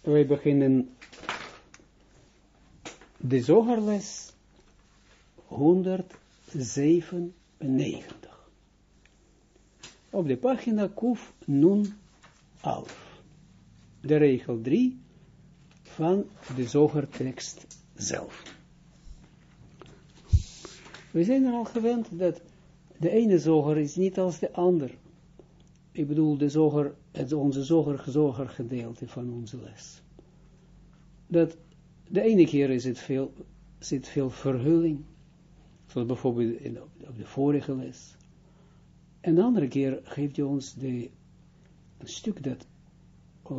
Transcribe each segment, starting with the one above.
wij beginnen de zogerles 197. Op de pagina Kuf Nun Alf. De regel 3 van de zogertekst zelf. We zijn er al gewend dat de ene zoger is niet als de ander. Ik bedoel, de zoger, het onze zoger, zoger gedeelte van onze les. Dat de ene keer is het veel, zit veel verhulling, zoals bijvoorbeeld in, op de vorige les. En de andere keer geeft hij ons de, een stuk dat uh,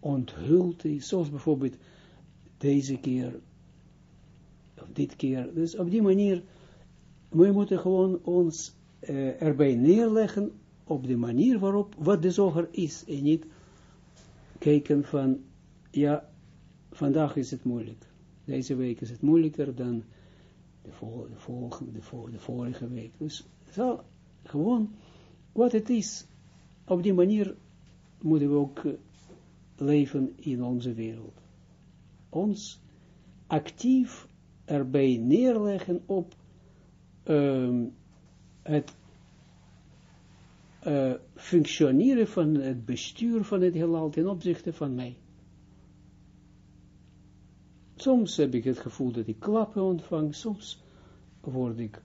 onthuld is, zoals bijvoorbeeld deze keer, of dit keer. Dus op die manier, we moeten gewoon ons uh, erbij neerleggen op de manier waarop, wat de zoger is, en niet kijken van, ja, vandaag is het moeilijk. Deze week is het moeilijker dan de, vol, de, volgende, de, vorige week. Dus zo, gewoon wat het is. Op die manier moeten we ook leven in onze wereld. Ons actief erbij neerleggen op um, het uh, functioneren van het bestuur van het heelal ten opzichte van mij. Soms heb ik het gevoel dat ik klappen ontvang, soms word ik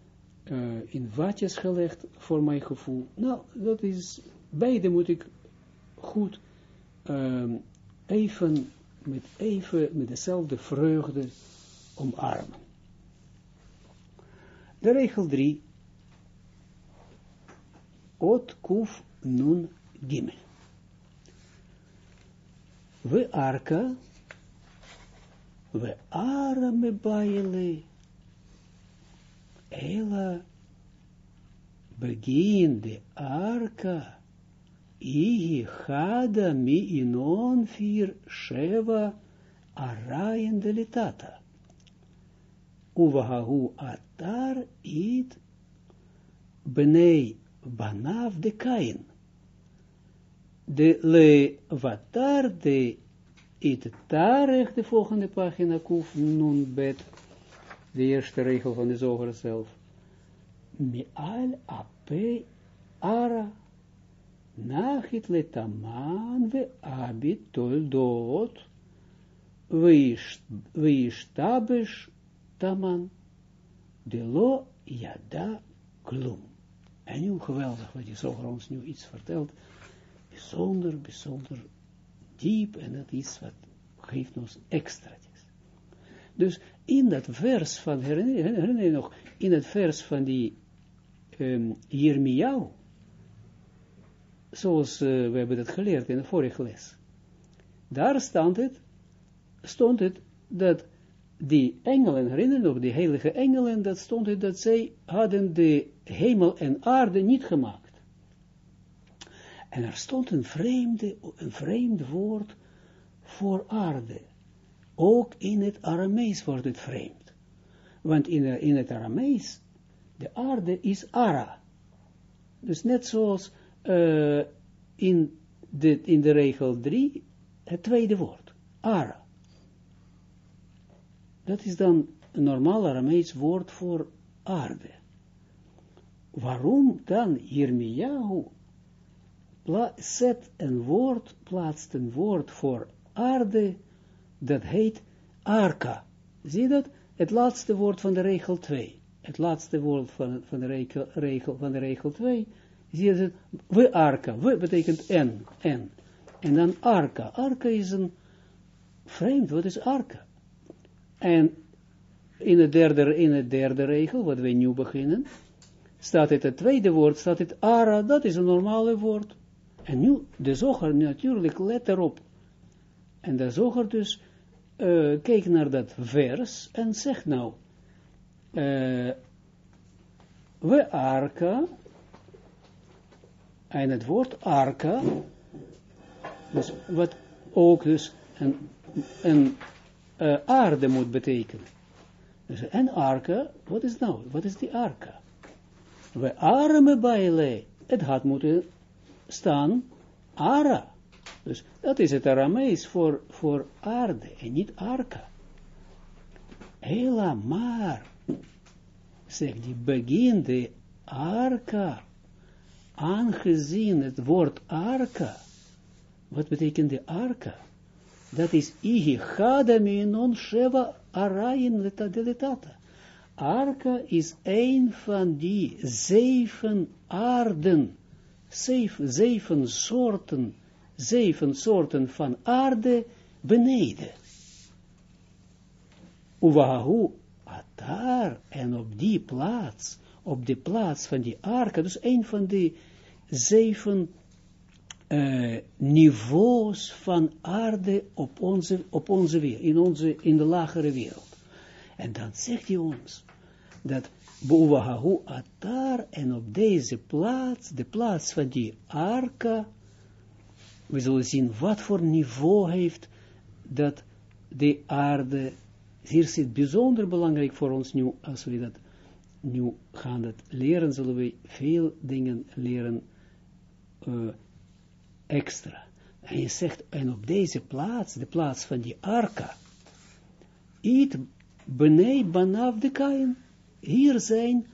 uh, in watjes gelegd voor mijn gevoel. Nou, dat is, beide moet ik goed um, even, met even, met dezelfde vreugde omarmen. De regel 3. Ot kuf nun gimel. We arka we arme baile, ela begin de arka, ihi chada mi inon sheva arayen de litata. Uvahahu atar it benei banav de kain. De le vatar de it tarech, de volgende pagina, kuf nun bet, de eerste regel van de zoger zelf. Mi'al ape ara, nachit letaman ve abit toldot, tabish taman, de lo yada klum. En nu geweldig wat je zoger ons nu iets vertelt, bijzonder, bijzonder diep en dat is wat geeft ons extra's. Dus in dat vers van, herinner je nog, in het vers van die um, zoals uh, we hebben dat geleerd in de vorige les, daar stond het, stond het dat die engelen, herinner je nog, die heilige engelen, dat stond het dat zij hadden de hemel en aarde niet gemaakt. En er stond een, vreemde, een vreemd woord voor aarde. Ook in het Aramees wordt het vreemd. Want in, in het Aramees, de aarde is Ara. Dus net zoals uh, in, de, in de regel 3, het tweede woord, Ara. Dat is dan een normaal Aramees woord voor aarde. Waarom dan Jeremiahu zet een woord, plaatst een woord voor aarde, dat heet arka. Zie dat? Het laatste woord van de regel 2. Het laatste woord van, van, de, regel, regel, van de regel 2. Zie je dat? We arka. We betekent en. En. En dan arka. Arka is een vreemd. Wat is arka? En in het derde, in het derde regel, wat wij nu beginnen, staat het, het tweede woord, staat het ara, dat is een normale woord. En nu, de zoger natuurlijk, let erop. En de zoger dus, uh, keek naar dat vers en zegt nou, uh, we arka, en het woord arka, dus wat ook dus een, een uh, aarde moet betekenen. Dus en arka, wat is nou, wat is die arka? We arme bijle, het had moeten staan Ara. Dus dat is het Aramees voor, voor aarde en niet arka. Hela maar, zegt die, begin de arka, aangezien het woord arka, wat betekent de arka? Dat is ihi chada non sheva arayin deletata. Arka is een van die zeven aarden, zeven, zeven soorten, zeven soorten van aarde beneden. Uwahu atar, en op die plaats, op de plaats van die arka, dus een van die zeven uh, niveaus van aarde op onze, op onze wereld, in, onze, in de lagere wereld. En dan zegt hij ons, dat Boewahahu Atar, en op deze plaats, de plaats van die arka, we zullen zien wat voor niveau heeft dat de aarde, hier zit bijzonder belangrijk voor ons nu, als we dat nu gaan dat leren, zullen we veel dingen leren uh, extra. En je zegt, en op deze plaats, de plaats van die arka, eet benei banaf de kain, hier zijn,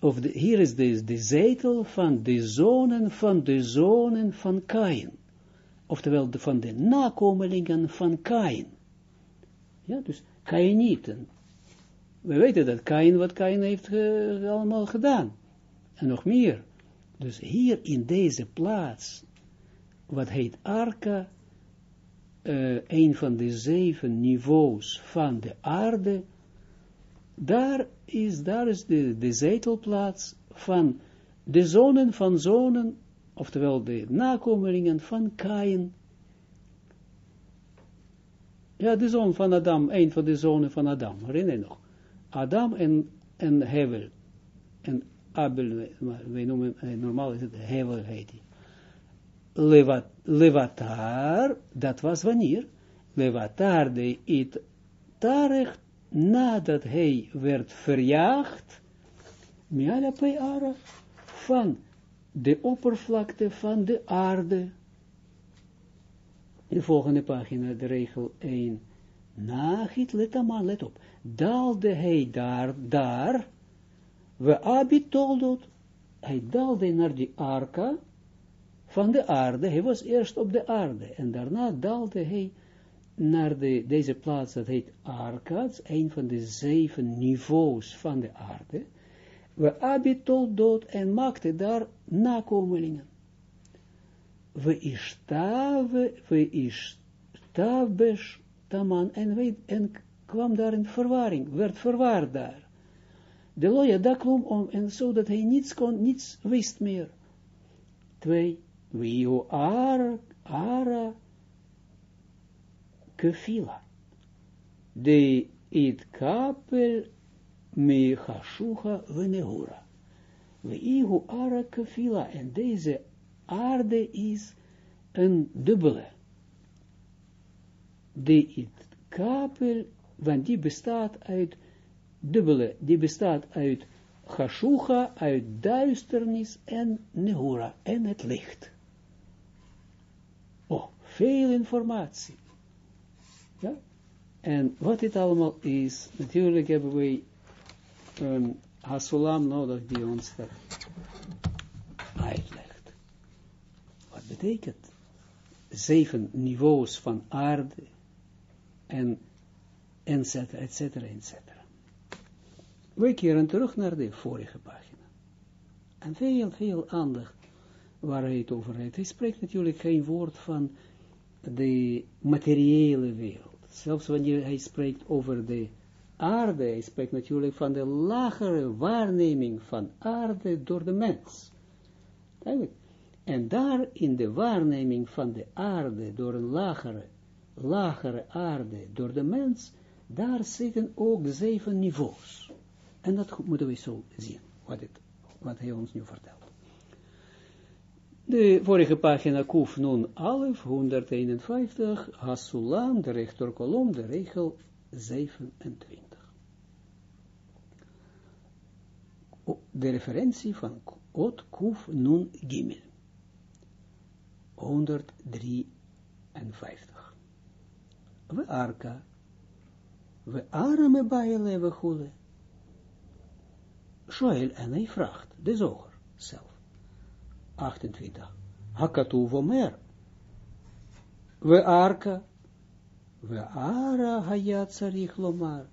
of de, hier is de, de zetel van de zonen van de zonen van Kain. Oftewel de, van de nakomelingen van Kain. Ja, dus Kainieten. We weten dat Kain, wat Kain heeft allemaal gedaan. En nog meer. Dus hier in deze plaats, wat heet Arka, uh, een van de zeven niveaus van de aarde, daar is, daar is de, de zetelplaats van de zonen van zonen, oftewel de nakomelingen van Kain. Ja, de zoon van Adam, een van de zonen van Adam, herinner je nog? Adam en, en Hevel. En Abel, wij noemen, eh, normaal is het Hevel heet hij. Levat, levatar, dat was wanneer? Levatar de it tarech nadat hij werd verjaagd, miala ara, van de oppervlakte van de aarde. De volgende pagina, de regel 1. Nagit letama, let op. Daalde hij daar, daar, we abitoldot, hij daalde naar die arka van de aarde, hij was eerst op de aarde, en daarna daalde hij naar de, deze plaats, dat heet Arkad, een van de zeven niveaus van de aarde, we abitol dood en maakte daar nakomelingen. We istave, we istabesh taman, en, we, en kwam daar in verwarring, werd verwaard daar. De loja daklum om, en zo dat hij niets kon, niets wist meer. Twee, we ara, ara, kefila. De it kapel me hashucha venehura. We ihu ara kefila. En deze aarde is een dubbele. De it kapel, want die bestaat uit dubbele, die bestaat uit Hashucha, uit duisternis en Nehura, en het licht. Veel informatie. Ja? En wat dit allemaal is, natuurlijk hebben we een Hasulam nodig die ons dat uitlegt. Wat betekent zeven niveaus van aarde en etcetera, etcetera, etcetera. We keren terug naar de vorige pagina. En veel, veel aandacht waar hij het over heeft. Hij spreekt natuurlijk geen woord van de materiële wereld. Zelfs wanneer hij spreekt over de aarde, hij spreekt natuurlijk van de lagere waarneming van aarde door de mens. En daar in de waarneming van de aarde door een lagere, lagere aarde door de mens, daar zitten ook zeven niveaus. En dat moeten we zo zien, wat, het, wat hij ons nu vertelt. De vorige pagina Kuf Nun Alef, 151, Hasulam, de rechterkolom, de regel 27. De referentie van Ot Kuf Nun Gimel. 153. We arka, we arame baile we. Shoel en hij vraagt, de zoger zelf. 28. Hakatu vomer. We arka, we ara hayat sarich lomar.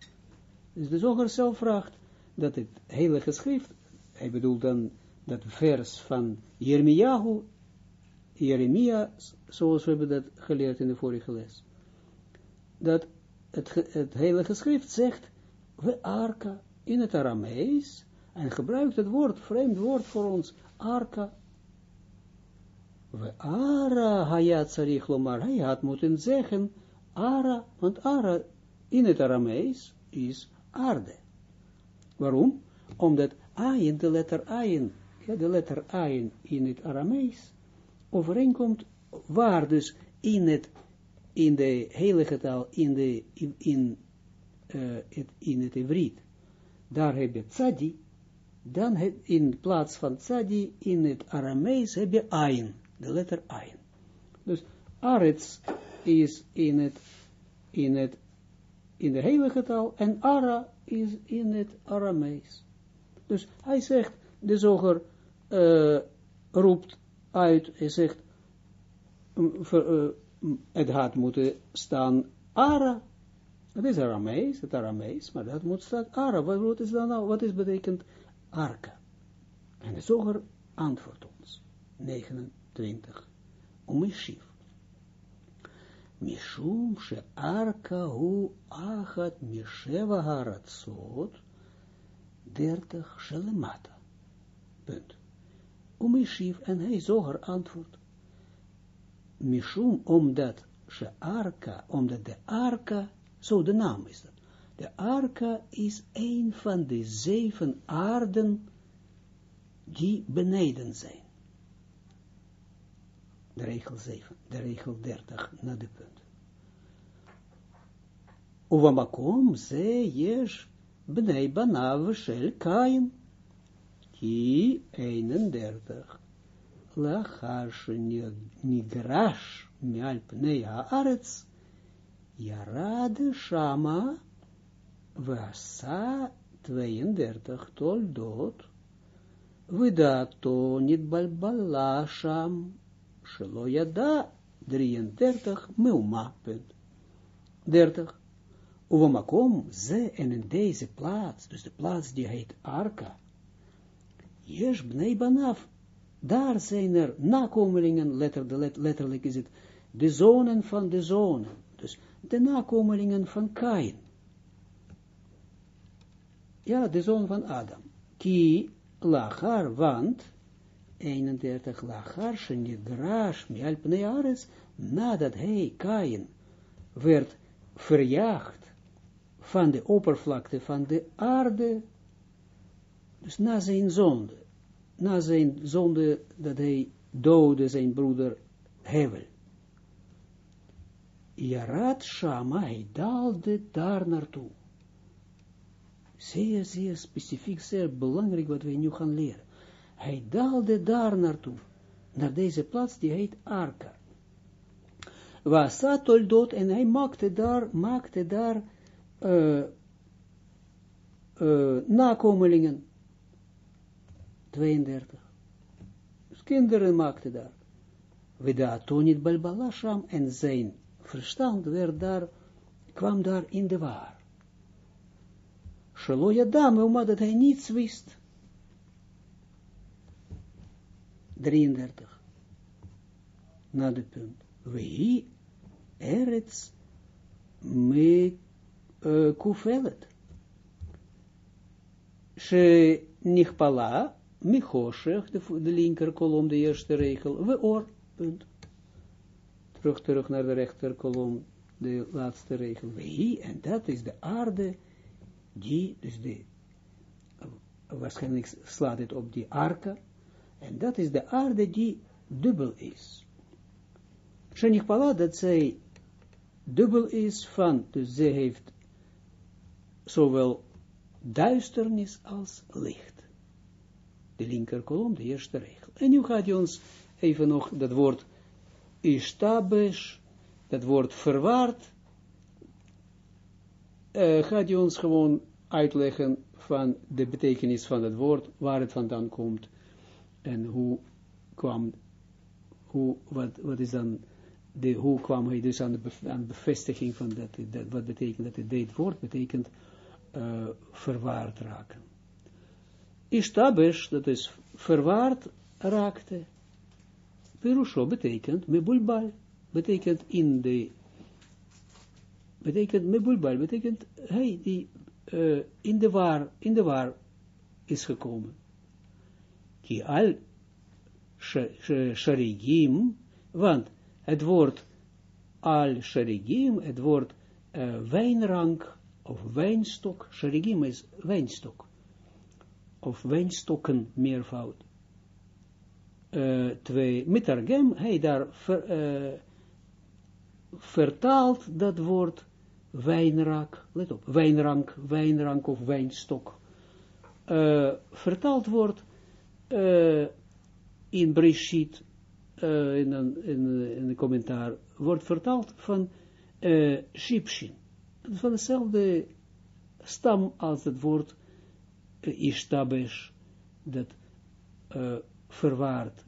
Dus de zoger zelf vraagt, dat het hele geschrift, hij bedoelt dan dat vers van Jeremiahu, Jeremia, zoals we hebben dat geleerd in de vorige les, dat het, het geschrift zegt, we arka in het Aramees, en gebruikt het woord, vreemd woord voor ons, arka, we ara hayat lomar, hij had moeten zeggen, ara, want ara in het Aramees is aarde. Waarom? Omdat ayin, de letter ayin, ja, de letter ayin in het Aramees, overeenkomt waar dus in het, in de heilige taal, in, de, in, het, in het Ivriet, daar heb je tzadi, dan heb, in plaats van tzadi, in het Aramees heb je ayin, de letter ayin. Dus arets is in het, in het, in de heilige taal, en ara is in het Aramees. Dus hij zegt, de zoger uh, roept uit, hij zegt, uh, het had moeten staan Ara. Het is Aramees, het Aramees, maar dat moet staan Ara. Wat is dan nou, wat is betekent Arka? En de zoger antwoordt ons. 29. Umeshiv. Mishum she arka hu achat misheva haratzot dertig shalemata. Punt. Umeshiv en hij zoger antwoord. Mishum omdat she arka, omdat de arka, zo de naam is dat. De arka is een van de zeven aarden die beneden zijn de regel 7, de regel 30, naar de punt. Uvamakom ze yesh bnei banav shel kain, ki 31, lachar nigrash mial pnei haaretz, yarad shama, vasa 32 toldot, Vidato niet balbala sham, Shelo Yada 33 Meuma, punt. 30. Uvamakom, ze en in deze plaats, dus de plaats die heet Arka, Jesh bnei banaf, daar zijn er nakomelingen, letter, letterlijk is het, de zonen van de zonen, dus de nakomelingen van Kain. Ja, de zoon van Adam. Ki lachar, want 31 lachar shenigrash mial pnei nadat hij, Kain, werd verjaagd van de oppervlakte van de aarde, dus na zijn zonde, na zijn zonde dat hij doodde zijn broeder Hevel. Jarat Shama, hij daalde daar naartoe. Zeer, zeer specifiek, zeer belangrijk wat wij nu gaan leren. Hij daalde daar naartoe, naar deze plaats, die heet Arka. Was dood en hij maakte daar, maakte daar uh, uh, nakomelingen. 32. Dus kinderen maakte daar. Niet balbalasham en zijn verstand werd daar, kwam daar in de waar. Shelo dame, omdat hij niets wist. 33. Na de punt. Wehi eretz me uh, kufelet. She nichpala michoshech, de, de linker kolom, de eerste regel. We or, punt. Terug, terug naar de rechter kolom, de laatste regel. Wehi, en dat is de aarde, die, dus de, waarschijnlijk slaat het op die arka, en dat is de aarde die dubbel is. Shenichpala, dat zij dubbel is van, dus ze heeft zowel duisternis als licht. De linker kolom, de eerste regel. En nu gaat hij ons even nog dat woord ishtabesh, dat woord verwaard, uh, gaat hij ons gewoon uitleggen van de betekenis van het woord, waar het vandaan komt, en hoe kwam, hoe, wat, wat is dan, de, hoe kwam hij dus aan de, bevestiging van dat, dat, wat betekent dat het dit woord betekent, uh, verwaard raken. Ishtabesh, dat is verwaard raakte. Perusho betekent mebulbal, betekent in de, betekent mebulbal, betekent hij die uh, in de waar, in de waar is gekomen. Ki al sharigim, want het woord al sharigim, het woord wijnrank of wijnstok, sharigim is wijnstok, of wijnstokken meervoud. Uh, twee, mitargem, hij daar ver, uh, vertaalt dat woord wijnrak, let op, wijnrank, wijnrank of wijnstok, uh, vertaald wordt in Breshit, in, een, in, in een commentaar, wordt vertaald van uh, van dezelfde stam als het woord uh, ishtabesh, dat verwaard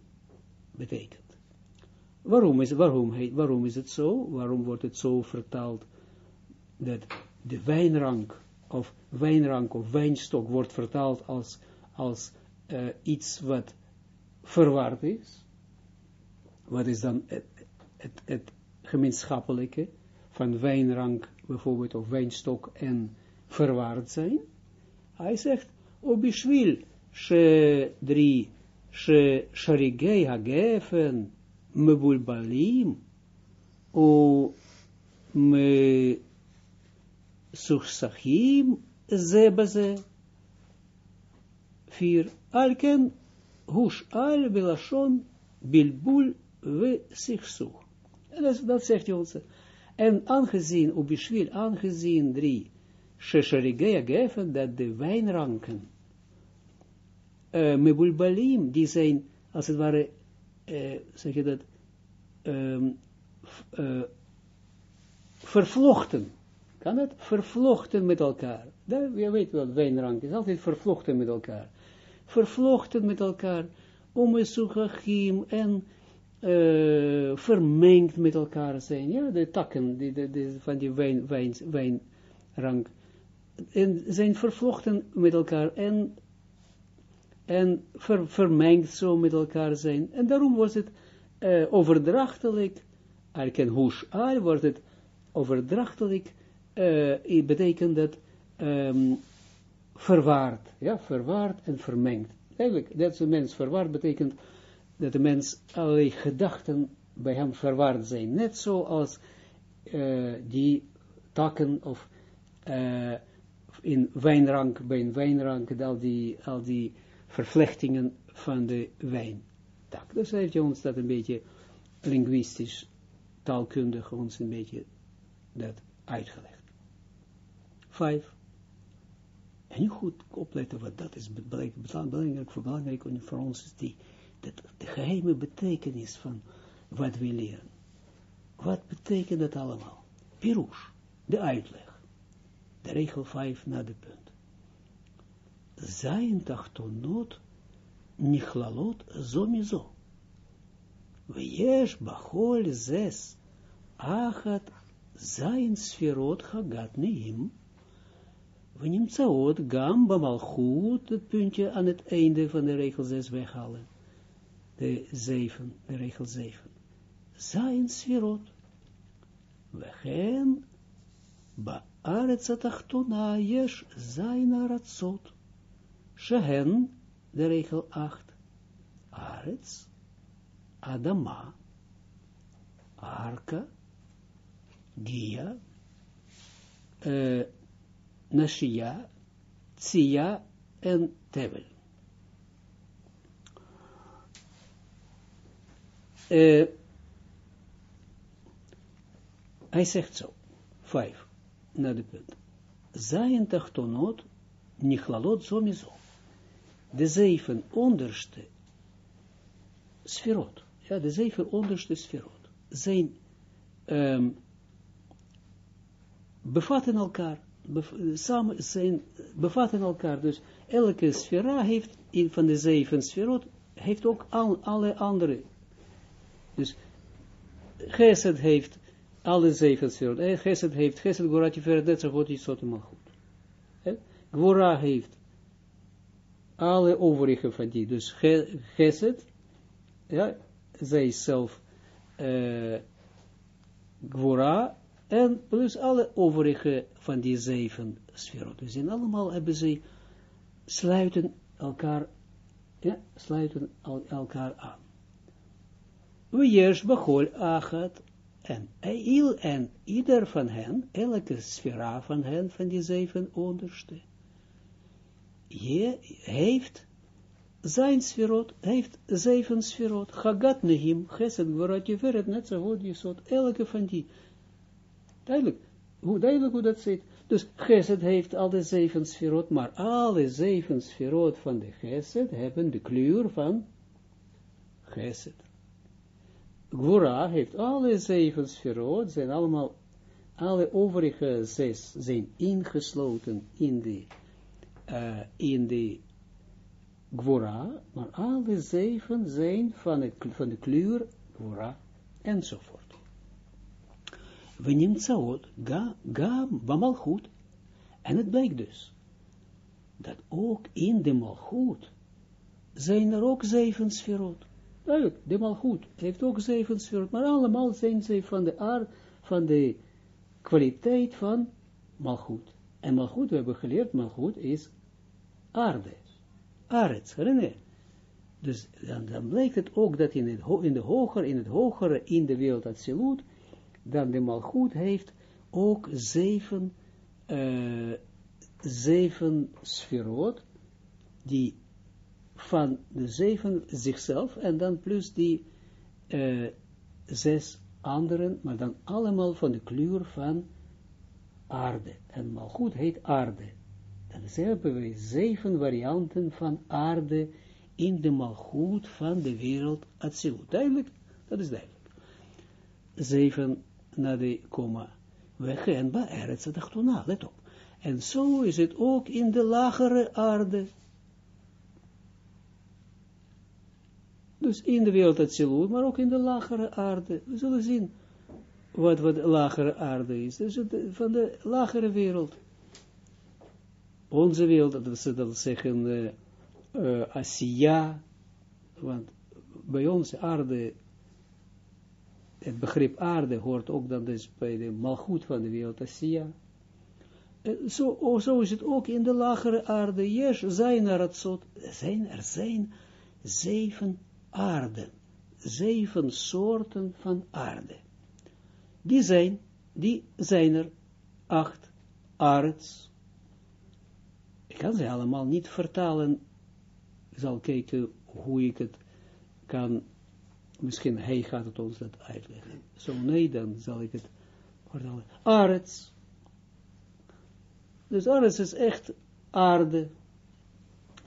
betekent. Waarom is, waarom, heet, waarom is het zo? Waarom wordt het zo vertaald dat de wijnrank of wijnrank of wijnstok wordt vertaald als, als uh, iets wat verwaard is? Wat is dan het, het, het gemeenschappelijke van wijnrank bijvoorbeeld, of wijnstok en verwaard zijn. Hij zegt, Obishwil, she drie, she sharigei hagefen, mebulbalim, o me suchsachim, ze beze. Alken, hush al belashon, bilbul, we sichsuch. En dat, dat zegt hij ons. En aangezien, op aangezien drie, Shesharigea geven, dat de wijnranken, uh, mebulbalim, die zijn, als het ware, uh, zeg je dat, um, vervlochten. Kan het? Vervlochten met elkaar. Dat, je weet wel, wijnrank is altijd vervlochten met elkaar. Vervlochten met elkaar. Om een suchachim en uh, vermengd met elkaar zijn. Ja, de takken die, de, van die wijn, wijn, wijnrank. En zijn vervlochten met elkaar en, en ver, vermengd zo met elkaar zijn. En daarom was het uh, overdrachtelijk, alken hush al, wordt het overdrachtelijk, uh, betekent dat um, verwaard. Ja, verwaard en vermengd. Eigenlijk, dat een mens verwaard betekent dat de mens allerlei gedachten bij hem verwaard zijn. Net zoals uh, die takken of uh, in wijnrank, bij een wijnrank, al die, al die vervlechtingen van de wijntak. Dus heeft hij ons dat een beetje linguistisch, taalkundig ons een beetje dat uitgelegd. Vijf. En nu goed opletten, wat dat is belangrijk voor, belangrijk voor ons, is die, dat, de geheime betekenis van wat we leren. Wat betekent dat allemaal? Pirouche, de uitleg. De regel 5 na de punt. Zijn tachtonot zo zomizo. Wees bachol zes achat zijn sferot hagat neem. We nimtsaot gam bamalchut, het puntje aan het einde van de regel 6 weghalen de zeven, de regel zeven. Zijn sferot. We gaan בארץ התחתונה יש zijn ארצות, שהן, de regel 8, ארץ, אדמה, ארכה, גיה, Nashia, Tsia en Tevel. Uh, hij zegt zo, vijf, naar de punt. Zijn tachtonot, zo sowieso. De zeven onderste sferot, ja, de zeven onderste sferot, zijn um, bevatten elkaar samen zijn, bevatten elkaar, dus elke sfera heeft, in, van de zeven sferot, heeft ook al, alle andere, dus Gesed heeft alle zeven sferot, eh, Gesed heeft, Gesed, Gorat, Tiferet, Netzer, God, Yisot, goed. Gwora heeft alle overige van die, dus Gesed, ja, zij zelf, uh, en plus alle overige van die zeven sferot. Dus in allemaal hebben ze, sluiten elkaar, ja, sluiten el elkaar aan. We eerst begon achat, en, en ieder van hen, elke sfera van hen, van die zeven onderste, je heeft zijn sferot, heeft zeven sferot, Chagat Nehim, Chesed, Gvorat, Jeveret, Netzavod, Jesod, elke van die. Duidelijk, hoe, duidelijk hoe dat zit. Dus Chesed heeft al de zeven sferot, maar alle zeven sferot van de Chesed hebben de kleur van Chesed. Gwora heeft alle zeven sferot, zijn allemaal, alle overige zes zijn ingesloten in de uh, in de Gwora, maar alle zeven zijn van, het, van de kleur Gwora, enzovoort. We ga, ga, Bamalchut, en het blijkt dus, dat ook in de Malchut zijn er ook zeven sferot. Duidelijk, de Malchut heeft ook zeven sferot, maar allemaal zijn ze van de aard, van de kwaliteit van Malchut. En Malchut, we hebben geleerd, Malchut is aarde. Arets, herinner Dus dan, blijkt het ook dat in, het, in, de hogere, in het hogere, in de wereld Atsilut, dan de malgoed heeft ook zeven, uh, zeven sferot, die van de zeven zichzelf, en dan plus die uh, zes anderen, maar dan allemaal van de kleur van aarde. En malgoed heet aarde. Ze hebben wij zeven varianten van aarde in de malgoed van de wereld Atsilut. Duidelijk? Dat is duidelijk. Zeven naar de komma. Weg en Baeretz Adachtuna, let op. En zo is het ook in de lagere aarde. Dus in de wereld Atsilut, maar ook in de lagere aarde. We zullen zien wat, wat de lagere aarde is. Dus van de lagere wereld onze wereld, dat ze dat zeggen, uh, uh, Asiya, want bij ons aarde, het begrip aarde hoort ook dan dus bij de malgoed van de wereld Asiya. Uh, zo, zo is het ook in de lagere aarde. Zijn er zijn er zijn zeven aarden, zeven soorten van aarde. Die zijn, die zijn er acht aards, ik kan ze allemaal niet vertalen. Ik zal kijken hoe ik het kan. Misschien hij gaat het ons dat uitleggen. Zo nee, dan zal ik het vertalen. Arets. Dus Arets is echt aarde.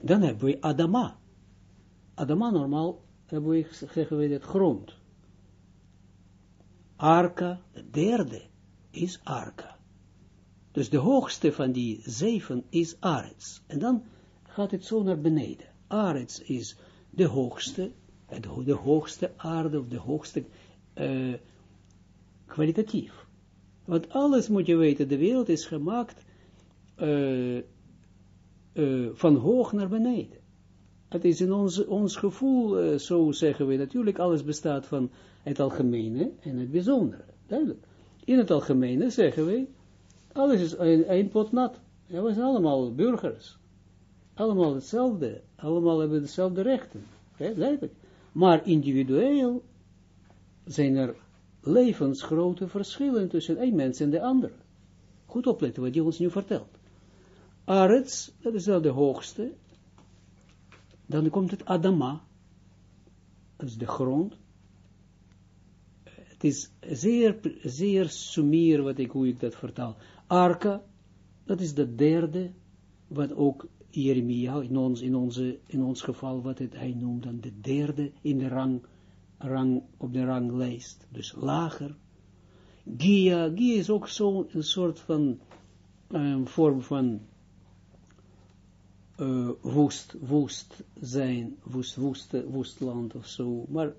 Dan hebben we Adama. Adama normaal hebben we, zeggen we het grond. Arka, de derde, is Arka. Dus de hoogste van die zeven is Arets. En dan gaat het zo naar beneden. Arets is de hoogste, de hoogste aarde, of de hoogste uh, kwalitatief. Want alles moet je weten, de wereld is gemaakt uh, uh, van hoog naar beneden. Het is in ons, ons gevoel, zo zeggen we natuurlijk, alles bestaat van het algemene en het bijzondere. Duidelijk. In het algemene zeggen we, alles is een, pot nat. We zijn allemaal burgers. Allemaal hetzelfde. Allemaal hebben dezelfde rechten. Duidelijk. Maar individueel zijn er levensgrote verschillen tussen een mens en de ander. Goed opletten wat hij ons nu vertelt. Arets, dat is wel de hoogste. Dan komt het Adama. Dat is de grond. Het is zeer, zeer sumier wat ik, hoe ik dat vertaal. Arka, dat is de derde, wat ook Jeremia in ons, in onze, in ons geval, wat hij noemt dan de derde in de rang rang, op de ranglijst, dus lager. Gia, Gia is ook zo'n soort van um, vorm van uh, woest, woest zijn, woest, woest, woestland of zo, maar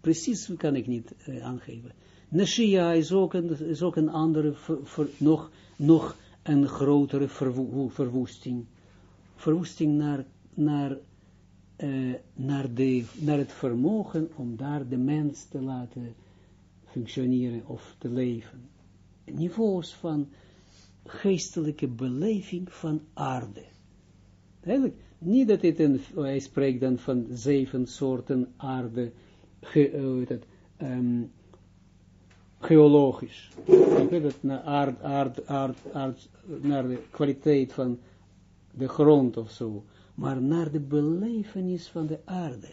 precies kan ik niet uh, aangeven. Nashia is ook een, is ook een andere, nog, nog een grotere verwo verwoesting. Verwoesting naar, naar, uh, naar, de, naar het vermogen om daar de mens te laten functioneren of te leven. Niveaus van geestelijke beleving van aarde. Eigenlijk, niet dat het een, hij spreekt dan van zeven soorten aarde, ge, uh, het, um, geologisch. Het, naar, aard, aard, aard, aard, naar de kwaliteit van de grond of zo, maar naar de belevenis van de aarde.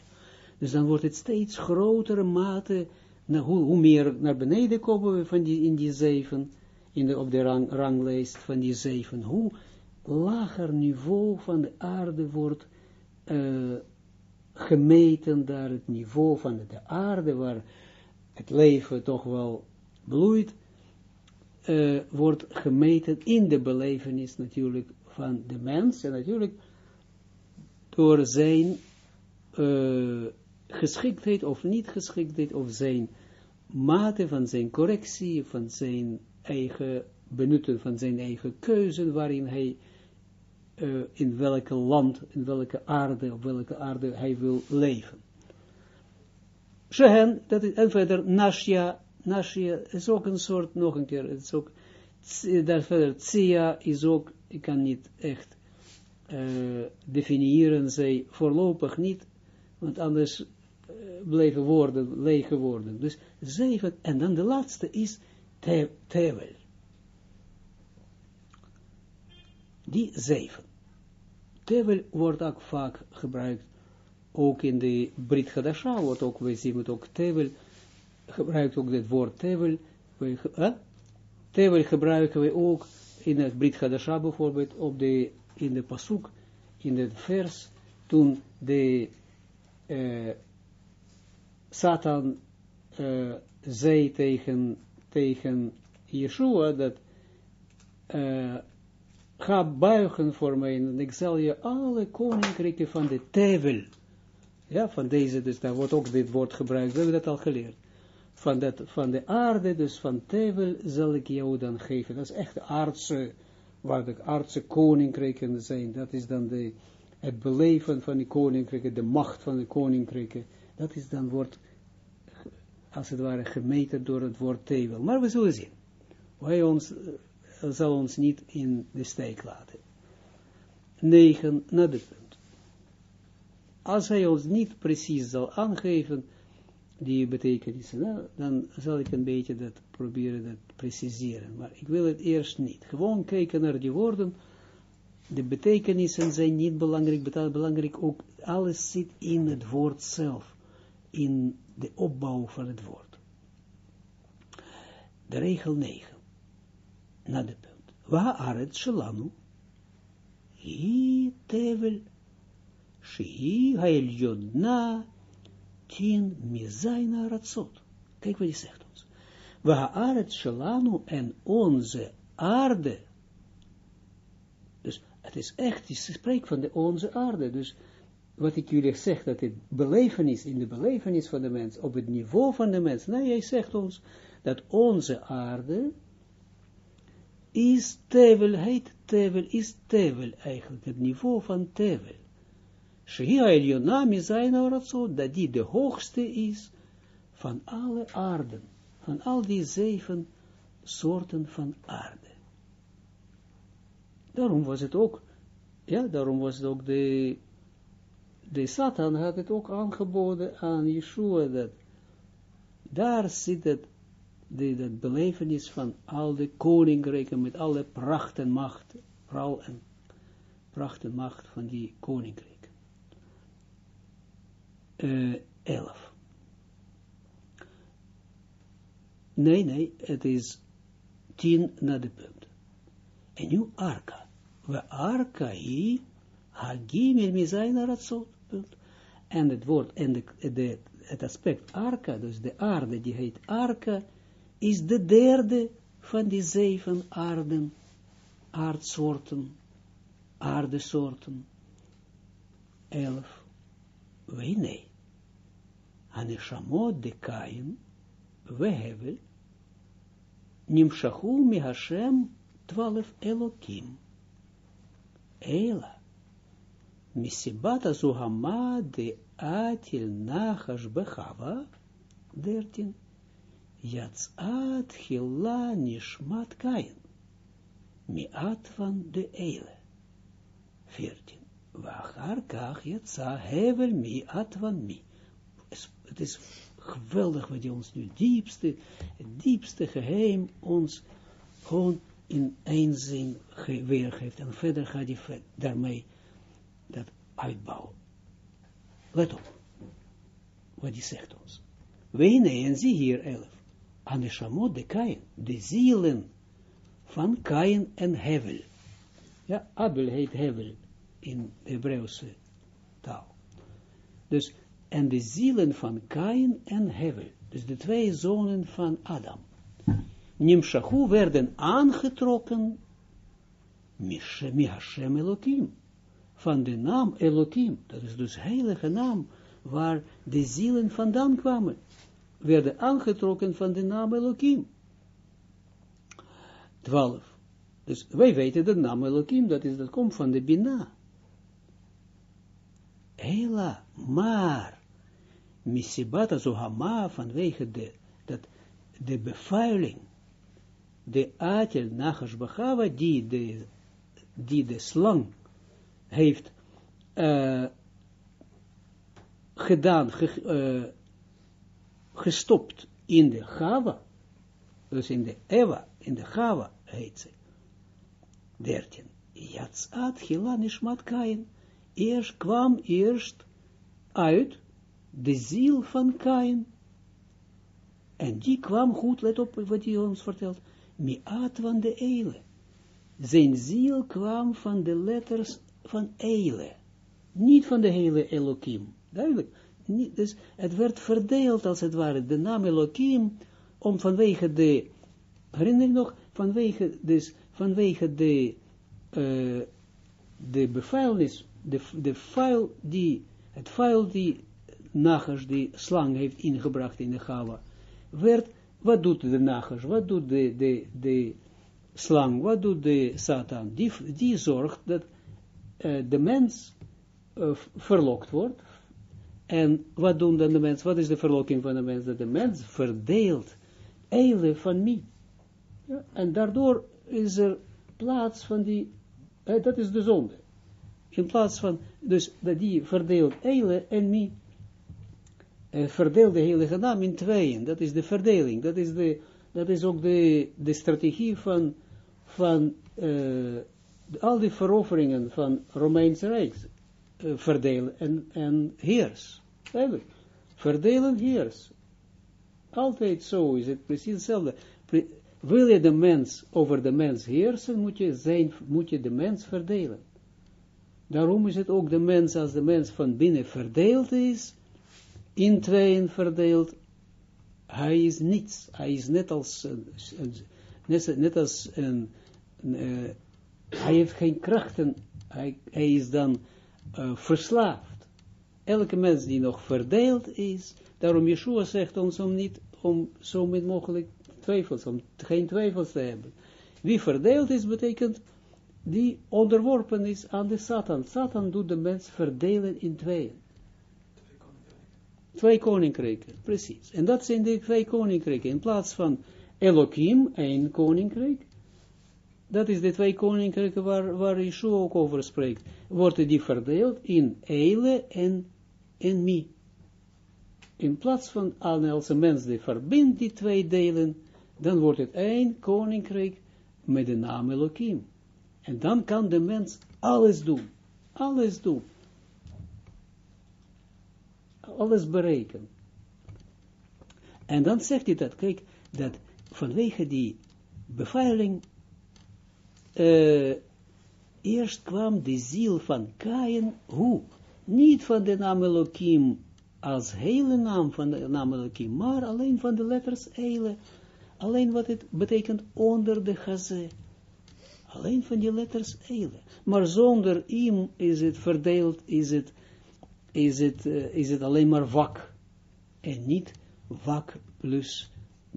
Dus dan wordt het steeds grotere mate, hoe, meer naar beneden komen we van die, in die zeven, in de, op de rang, ranglijst van die zeven, hoe lager niveau van de aarde wordt uh, gemeten, daar het niveau van de aarde, waar het leven toch wel bloeit, uh, wordt gemeten in de belevenis natuurlijk van de mens, en natuurlijk door zijn uh, geschiktheid of niet geschiktheid, of zijn mate van zijn correctie, van zijn eigen benutten van zijn eigen keuze, waarin hij uh, in welke land, in welke aarde, op welke aarde hij wil leven. Shehen, dat is, en verder, Nashia, Nashia is ook een soort, nog een keer, het is ook, daar verder, is ook, ik kan niet echt uh, definiëren, zij voorlopig niet, want anders uh, blijven woorden, lege woorden. Dus zeven, en dan de laatste is te, Tevel. Die zeven. Tevel wordt ook vaak gebruikt, ook in de Brit Hadasha wordt ook, we zien het ook Tevel, gebruikt ook het woord Tevel, we, eh? Tevel gebruiken we ook in het Brit Hadasha bijvoorbeeld, op de, in de pasuk, in het vers, toen de uh, Satan uh, zei tegen, tegen Yeshua, dat uh, ga buigen voor mij, en ik zal je alle koninkrijken van de tevel, ja, van deze, dus daar wordt ook dit woord gebruikt, we hebben dat al geleerd, van, dat, van de aarde, dus van tevel, zal ik jou dan geven, dat is echt aardse, waar de aardse koninkrijken zijn, dat is dan de, het beleven van de koninkrijken, de macht van de koninkrijken, dat is dan wordt, als het ware, gemeten door het woord tevel, maar we zullen zien, wij ons, zal ons niet in de steek laten. 9 naar de punt. Als hij ons niet precies zal aangeven, die betekenissen, dan zal ik een beetje dat proberen dat preciseren. Maar ik wil het eerst niet. Gewoon kijken naar die woorden. De betekenissen zijn niet belangrijk, belangrijk ook, alles zit in het woord zelf, in de opbouw van het woord. De regel 9 naar de punt. Waar aret shelanu? Hi tevel. Shi haelyodna mizaina ratzot. Kijk wat hij zegt ons. Waar aret shelanu en onze aarde. Dus het is echt, hij spreekt van de onze aarde. Dus wat ik jullie zeg, dat het belevenis, in de belevenis van de mens, op het niveau van de mens. Nee, hij zegt ons dat onze aarde, is tevel, heet tevel, is tevel eigenlijk, het niveau van tevel. Shehia Elionami zijn zo, dat die de hoogste is van alle aarden, van al die zeven soorten van aarde. Daarom was het ook, ja, daarom was het ook de, de Satan had het ook aangeboden aan Yeshua, dat daar zit het de, de belevenis van al de koninkrijken met alle pracht en macht, vooral en pracht en macht van die koninkrijken. Uh, elf. Nee, nee, het is tien naar de punt. En nu arka. We arka hier, hagimel mizayna ratzot, punt. En het woord, en de, de, het aspect arka, dus de aarde, die heet arka, is de derde van die zeven aarden, aardsoorten, aardesoorten. Elf. Wij nee. Haneshamot de Kain, we hebben, Nimshachu mi Hashem twaalf Elokim. Ela. Misibata Zuhama de Atil Nachash Bechava, dertien. Yatsat Hila Nishmat Kain. Miat van de Eile. Veertien. Wachar kach Yatsa Hevel Miat van Mi. Het is geweldig wat hij ons nu diepste, het diepste geheim ons gewoon in één zin weergeeft. En verder gaat hij daarmee dat uitbouwen. Let op, wat hij zegt ons. Wene, en zie hier elf, aan de shamot de Kain, de zielen van Kain en Hevel. Ja, Abel heet Hevel in de Hebreeuwse taal. Dus, en de zielen van Kain en Hevel, dus de twee zonen van Adam. Nimshachu werden aangetrokken mi Hashem Elohim, van de naam Elohim, dat is dus heilige naam, waar de zielen vandaan kwamen, werden aangetrokken van de naam Elohim. 12. Dus wij weten de naam Elohim, dat, is, dat komt van de Bina. Hela, maar, misibata zohama vanwege de, dat, de bevuiling, de atel nachash bachava, die de, die de slang heeft uh, gedaan, ge, gestopt in de Gava, dus in de Eva, in de Gava heet ze. 13. Yatsat Hila Nishmat Kain. Eerst kwam eerst uit de ziel van Kain. En die kwam goed, let op wat hij ons vertelt, miat van de Eile. Zijn ziel kwam van de letters van Eile. Niet van de hele Elohim. Duidelijk. Niet, dus het werd verdeeld als het ware. De naam Elohim, om vanwege de, herinner je nog, vanwege, dus, vanwege de, uh, de bevuilnis, de, de file die, het file die Nachash, die slang heeft ingebracht in de Gava, werd, wat doet de Nachash, wat doet de, slang, wat doet de Satan? Die, die zorgt dat de mens verlokt wordt, en wat doen dan de mens? Wat is de verlokking van de mens? Dat de mens verdeelt eilen van mij. Ja, en daardoor is er plaats van die, dat is de zonde. In plaats van, dus dat die verdeelt eilen en mij, eh, verdeelt de heilige naam in tweeën. Dat is de verdeling. Dat is, de, dat is ook de, de strategie van, van uh, al die veroveringen van Romeinse Rijk. Uh, verdelen en, en heers. Eigenlijk. Verdelen, heers. Altijd zo is het precies hetzelfde. Wil je de mens over de mens heersen, moet je, zijn, moet je de mens verdelen. Daarom is het ook de mens, als de mens van binnen verdeeld is, in tweeën verdeeld, hij is niets. Hij is net als, net, net als een, uh, hij heeft geen krachten, hij, hij is dan uh, verslaafd. Elke mens die nog verdeeld is, daarom Yeshua zegt ons om niet, om zo min mogelijk twijfels, om geen twijfels te hebben. Wie verdeeld is, betekent die onderworpen is aan de Satan. Satan doet de mens verdelen in tweeën. Twee koninkrijken, precies. En dat zijn de twee koninkrijken. In plaats van Elohim, één koninkrijk, dat is de twee koninkrijken waar, waar Yeshua ook over spreekt, worden die verdeeld in Eile en, en Mi. In plaats van als een mens die verbindt die twee delen, dan wordt het één koninkrijk met de naam Elohim. En dan kan de mens alles doen. Alles doen. Alles bereiken. En dan zegt hij dat, kijk, dat vanwege die bevuiling uh, eerst kwam de ziel van Kain, hoe? Niet van de naam Elohim als hele naam van de naam Elohim, maar alleen van de letters Eile, alleen wat het betekent onder de gazé, alleen van die letters Eile, maar zonder im is het verdeeld, is het, is het, uh, is het alleen maar wak, en niet wak plus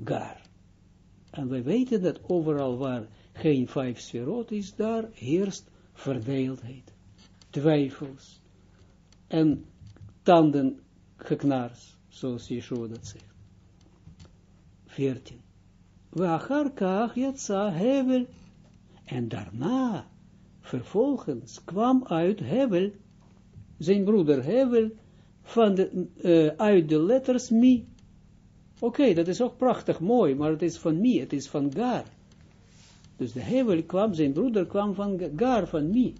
gar. En wij weten dat overal waar geen vijf sferot is, daar heerst verdeeldheid, twijfels en tanden geknars, zoals Yeshua dat zegt. 14. Wachar kach yatsa hevel, en daarna, vervolgens, kwam uit hevel, zijn broeder hevel, van de, uh, uit de letters mi. Oké, dat is ook prachtig mooi, maar het is van mi, het is van gar. Dus de hevel kwam, zijn broeder kwam van gar, van mi.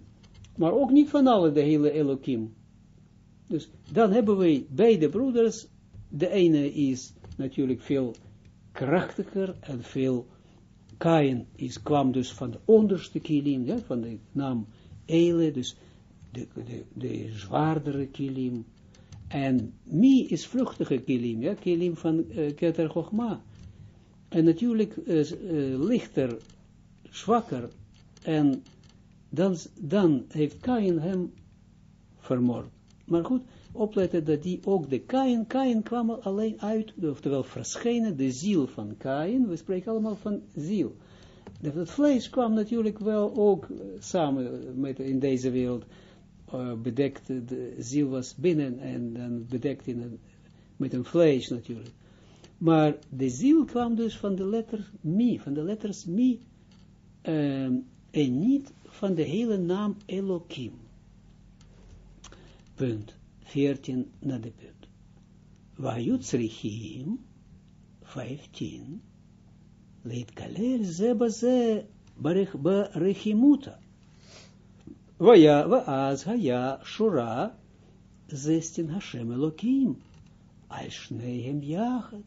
Maar ook niet van alle, de hele Elohim. Dus dan hebben we beide broeders, de ene is natuurlijk veel krachtiger en veel, Kain is, kwam dus van de onderste kilim, van de naam Eile, dus de, de, de zwaardere kilim, en Mi is vluchtige kilim, ja, kilim van uh, Keter Chochma. En natuurlijk uh, lichter, zwakker, en dan, dan heeft Kain hem vermoord. Maar goed, opletten dat die ook de Kain, Kain kwam alleen uit, oftewel verschenen, de ziel van Kain, we spreken allemaal van ziel. Dat vlees kwam natuurlijk wel ook samen met in deze wereld, uh, bedekt, de ziel was binnen en dan bedekt in met een vlees natuurlijk. Maar de ziel kwam dus van de letter mi, van de letters mi, um, en niet van de hele naam Elohim. Punt 14 naar de punt. Vajutsrichim 15 leed kaler ze baze Vaya vaaz haya shura zestin Hashem Elohim al shnehem yachad.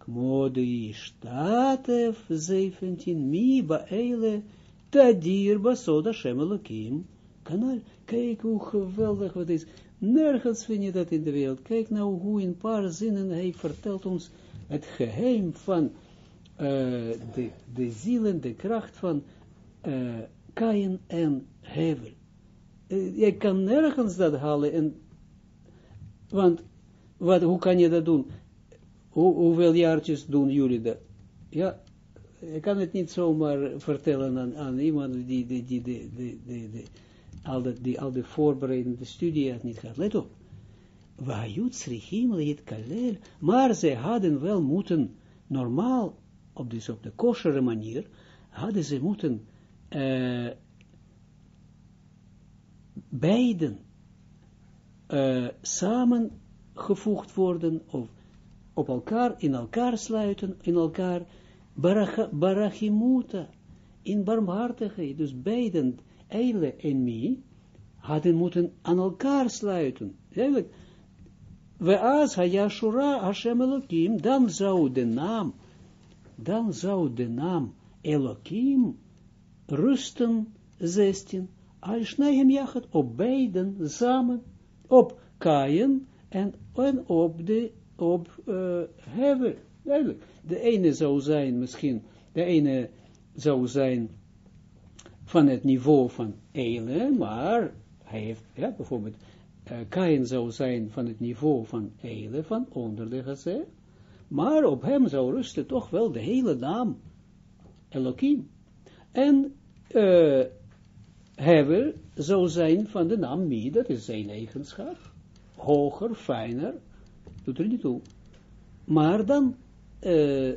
Kmode ishtatef 17 mi baele tadir basod Hashem kanaal. Kijk hoe geweldig wat is. Nergens vind je dat in de wereld. Kijk nou hoe in paar zinnen hij vertelt ons het geheim van uh, de, de zielen, de kracht van Kain en Hevel. Uh, je kan nergens dat halen. En, want wat, hoe kan je dat doen? Hoe, hoeveel jaartjes doen jullie dat? Ja, je kan het niet zomaar vertellen aan, aan iemand die, die, die, die, al de, die al de voorbereidende studie had niet gehad. Let op. Maar zij hadden wel moeten, normaal, op, dus op de kosheren manier, hadden ze moeten uh, beiden uh, samengevoegd worden, of op elkaar, in elkaar sluiten, in elkaar, barachimuta, in barmhartigheid, dus beiden Eile en Mi hadden moeten aan elkaar sluiten. Eigenlijk, we als Hayashura Hashem Elohim, dan zou de naam, dan zou de naam Elohim rusten, 16, al hem jachat, op beiden samen, op Kain en, en op de, op uh, Hevel. Eigenlijk, de ene zou zijn misschien, de ene zou zijn van het niveau van Eile, maar hij heeft, ja, bijvoorbeeld, uh, Kain zou zijn van het niveau van Eile, van onder de maar op hem zou rusten toch wel de hele naam Elohim. En uh, Hevel zou zijn van de naam Mi, dat is zijn eigenschap, hoger, fijner, doet er niet toe. Maar dan uh,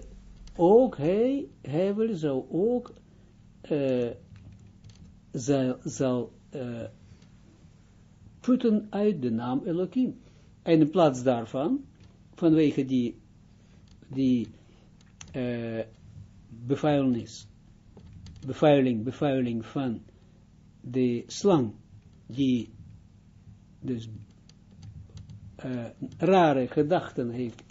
ook hij, Hevel zou ook uh, zal, zal uh, putten uit de naam Elohim. En in plaats daarvan, vanwege die, die uh, bevuilnis, bevuiling, bevuiling van de slang, die dus uh, rare gedachten heeft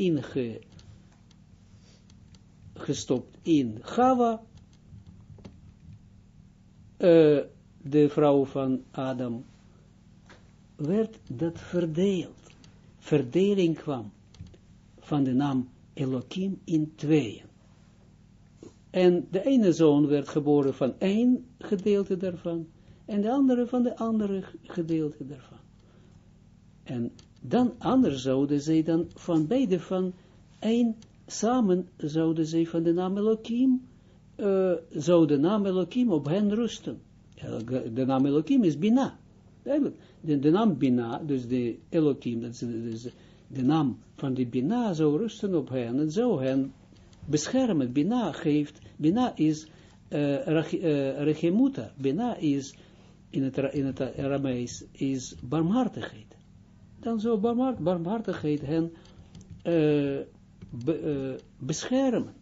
ingestopt in Gava, uh, de vrouw van Adam, werd dat verdeeld. verdeling kwam van de naam Elohim in tweeën. En de ene zoon werd geboren van één gedeelte daarvan, en de andere van de andere gedeelte daarvan. En dan anders zouden zij dan van beide van één samen zouden zij van de naam Elohim, uh, zou de naam Elohim op hen rusten. De naam Elohim is Bina. De, naam Bina, dus de Elohim, dat is de, de naam van de Bina zou rusten op hen en zou hen beschermen. Bina geeft, Bina is uh, Bina is in het, in het Aramees is barmhartigheid. Dan zou barmhart, barmhartigheid hen uh, be, beschermen.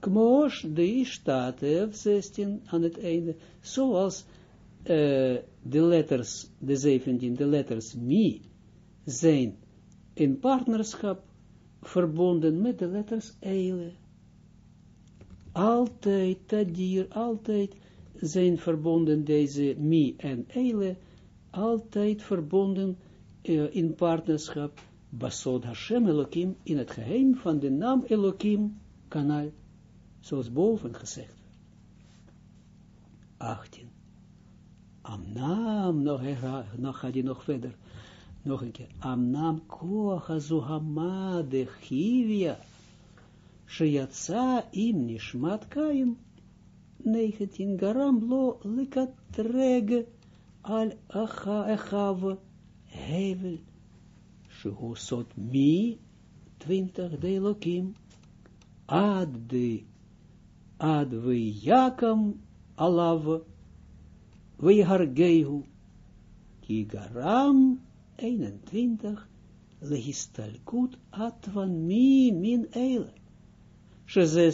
Kmoos de staat 16 aan het einde, zoals de letters, de 17, de letters mi, zijn in partnerschap verbonden met de letters eile. Altijd, tadir, altijd zijn verbonden deze mi en eile, altijd verbonden uh, in partnerschap, basod Hashem Elohim, in het geheim van de naam Elohim, kanaal, zoals boven gezegd. 18. Amnam, nog, nog gaat hij nog verder, nog een keer, Amnam koach azuhamade chivia, Shiatsa im nishmat kain. 19. Garam lo likatreg al achav hevel. Shehu sot mi 20 de lokim. Ad de ad we yakam alav we hargehu. Ki garam 21 lehistalkut atvan mi min eile. Sheze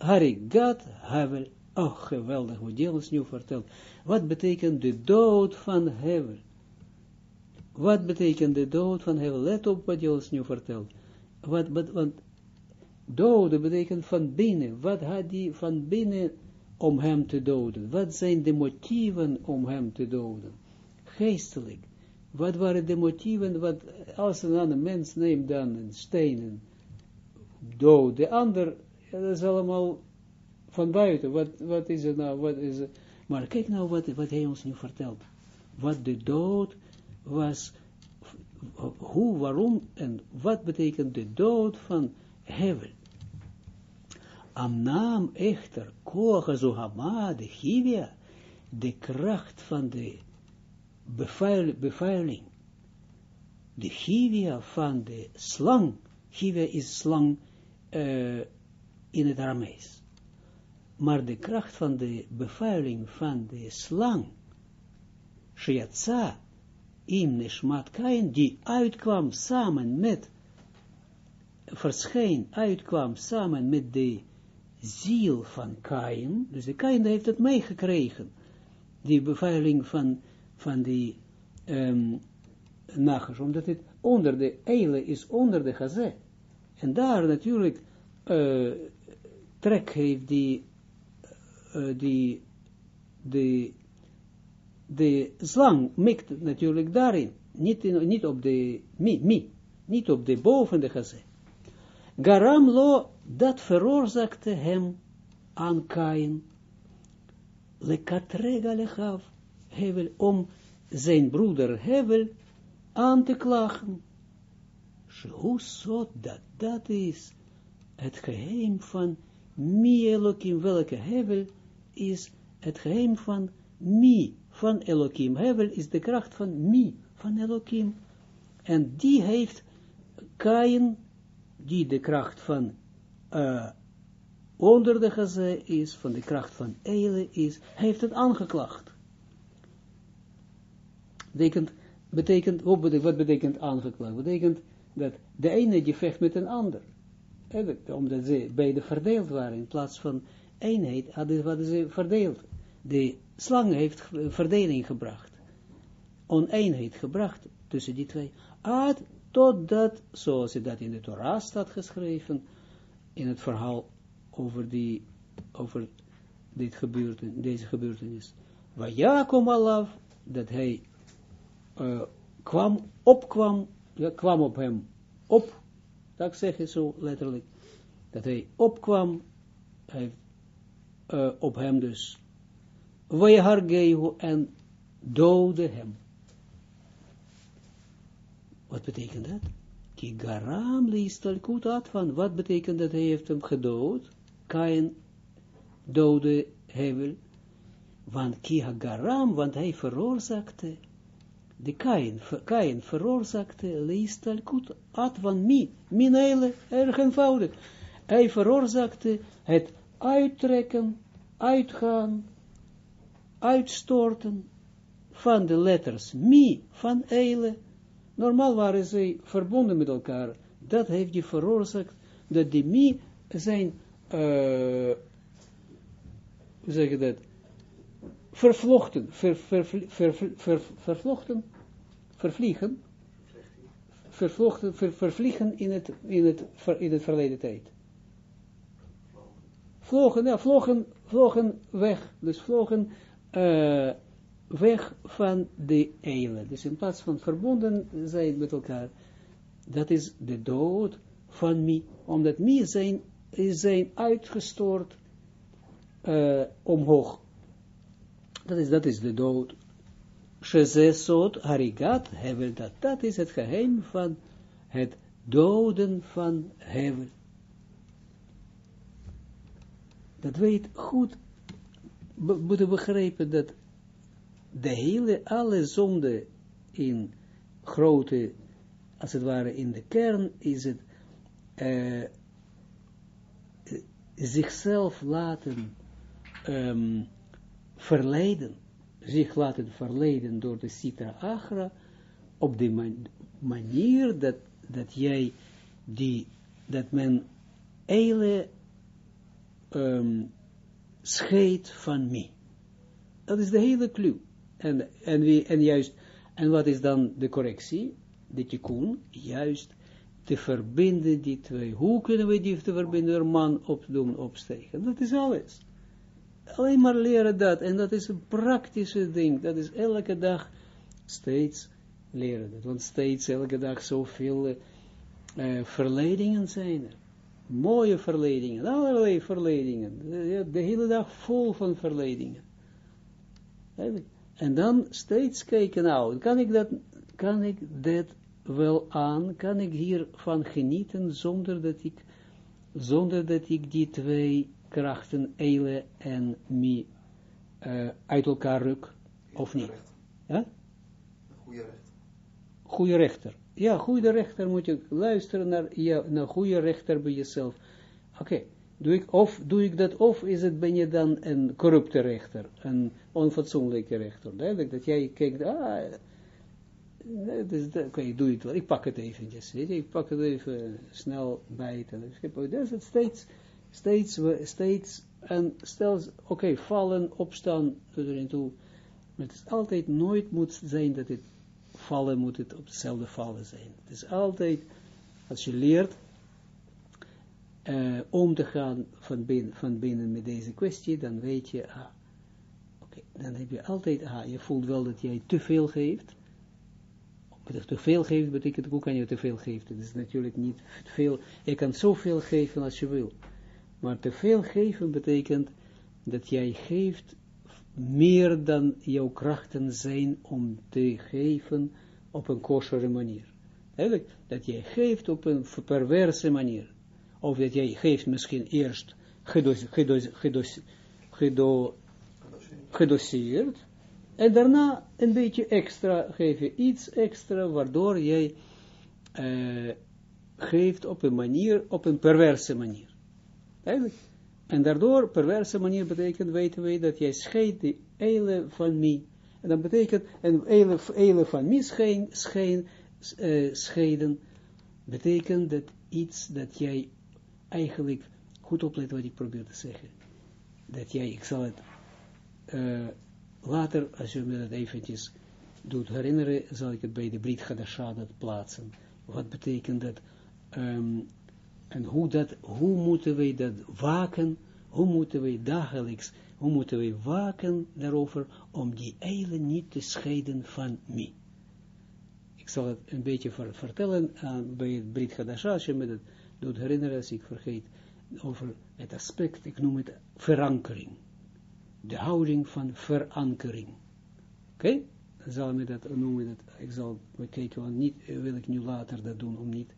harigat havel Oh, geweldig, wat Jezus nu vertelt. Wat betekent de dood van Hevel? Wat betekent de dood van Hevel? Let op wat Jezus nu vertelt. Wat, wat, want doden betekent van binnen. Wat had hij van binnen om hem te doden? Wat zijn de motieven om hem te doden? Geestelijk. Wat waren de motieven? Wat, als een ander mens neemt dan een steen en dood. De ander, dat is allemaal van buiten, wat, wat is het nou, wat is het, maar kijk nou wat, wat hij ons nu vertelt, wat de dood was, hoe, waarom en wat betekent de dood van Hevel. naam echter, koga zohama, de hivia, de kracht van de bevuil, bevuiling, de hivia van de slang, hivia is slang uh, in het Aramees. Maar de kracht van de bevuiling van de slang, Shiatsa, im Neshmat Kain, die uitkwam samen met, verscheen, uitkwam samen met de ziel van Kain, dus de Kain heeft het meegekregen, die bevuiling van, van die um, omdat het onder de eile is, onder de gazé, en daar natuurlijk uh, trek heeft die uh, die, de, de slang mikt natuurlijk daarin, niet, niet op de, mi, mi, niet op de boven de gazé. Garam lo, dat veroorzaakte hem aan Kain, lekatrega lechav, hevel, om zijn broeder Hevel aan te klagen. Hoe zo dat, dat is het geheim van mi Elohim, welke Hevel is het geheim van mi, van Elohim. Hevel is de kracht van mi, van Elohim. En die heeft Kain, die de kracht van uh, onder de geze is, van de kracht van Eile is, heeft het aangeklaagd. Betekent, betekent, wat betekent aangeklaagd? Betekent dat de ene die vecht met een ander. Omdat ze beide verdeeld waren in plaats van eenheid hadden, ze verdeeld. De slang heeft verdeling gebracht. Oneenheid gebracht tussen die twee. Ad totdat, zoals dat in de Torah staat geschreven, in het verhaal over, die, over dit deze gebeurtenis. Waar Jacob alaf, dat hij uh, kwam, opkwam kwam op hem op, dat zeg je zo letterlijk, dat hij opkwam, hij, uh, op hem dus, Wehargehu en doodde hem. Wat betekent dat? Ki garam leistalkut atvan. Wat betekent dat hij heeft hem gedood? Kain dode Hevel. Want ki garam, want hij veroorzaakte, de Kain, Kain veroorzaakte leistalkut atvan mi, minele, erg eenvoudig. Hij veroorzaakte het uittrekken, uitgaan, uitstorten van de letters mi, van eile, Normaal waren ze verbonden met elkaar. Dat heeft je veroorzaakt dat die mi zijn, uh, hoe zeg je dat, vervlochten, ver, ver, ver, vervlochten, vervliegen, vervlochten, vervliegen in het, in, het, in het verleden tijd. Vlogen, ja, vlogen, vlogen weg, dus vlogen, uh, weg van de eilen. Dus in plaats van verbonden zijn met elkaar, dat is de dood van mij, omdat mij zijn, zijn uitgestort uh, omhoog. Dat is, dat is de dood. Shezesot harigat hevel, dat, dat is het geheim van het doden van hevel. Dat weet goed, moeten begrijpen dat de hele, alle zonde in grote, als het ware in de kern, is het uh, zichzelf laten um, verleiden, zich laten verleiden door de Sitra Agra, op de man manier dat, dat jij die, dat men hele um, scheidt van mij. Dat is de hele clue. En, en, wie, en juist, en wat is dan de correctie? De tikkun, juist te verbinden die twee. Hoe kunnen we die te verbinden door man opdoen, opstegen? Dat is alles. Alleen maar leren dat. En dat is een praktische ding. Dat is elke dag steeds leren dat. Want steeds elke dag zoveel uh, verleidingen zijn er. Mooie verleidingen. Allerlei verleidingen. De, de hele dag vol van verleidingen. En dan steeds kijken, nou, kan ik dat, kan ik dat wel aan, kan ik hiervan genieten, zonder dat ik, zonder dat ik die twee krachten, eile en mi, uh, uit elkaar ruk, of niet? Ja? Goede rechter. Goede rechter. Ja, goede rechter moet je luisteren naar, ja, naar goede rechter bij jezelf. Oké. Doe ik, of doe ik dat, of is het, ben je dan een corrupte rechter, een onfatsoenlijke rechter. Duidelijk dat jij kijkt, ah, dus, oké, okay, doe het wel, ik pak het eventjes, weet je, ik pak het even snel bij het. Dat is het steeds, steeds, steeds, en stel, oké, vallen, opstaan, erin toe. Maar het is altijd, nooit moet zijn dat het vallen, moet het op hetzelfde vallen zijn. Het is altijd, als je leert, uh, om te gaan van binnen, van binnen met deze kwestie, dan weet je, ah, oké, dan heb je altijd, ah, je voelt wel dat jij te veel geeft. Te veel geeft betekent, hoe kan je te veel geven? Het is natuurlijk niet veel, je kan zoveel geven als je wil. Maar te veel geven betekent dat jij geeft meer dan jouw krachten zijn om te geven op een kosheren manier. Dat jij geeft op een perverse manier of dat jij geeft misschien eerst gedoseerd, en daarna een beetje extra, geef je iets extra, waardoor jij uh, geeft op een manier, op een perverse manier. En daardoor, perverse manier betekent, weten wij, dat jij scheidt die eile van mij. En dat betekent, en eile, eile van mij schijn, schijn, uh, scheiden, betekent dat iets dat jij eigenlijk, goed opletten wat ik probeer te zeggen, dat jij, ik zal het uh, later, als je me dat eventjes doet herinneren, zal ik het bij de Brit Hadasha plaatsen. Wat betekent dat, um, en hoe, dat, hoe moeten wij dat waken, hoe moeten wij dagelijks, hoe moeten wij waken daarover, om die eilen niet te scheiden van mij. Ik zal het een beetje ver- vertellen aan, bij het Brit Hadasha, als je me dat doet herinneren, als ik vergeet, over het aspect, ik noem het verankering. De houding van verankering. Oké? Dan zal ik dat noemen, dat, ik zal bekijken, want niet, eh, wil ik nu later dat doen, om niet,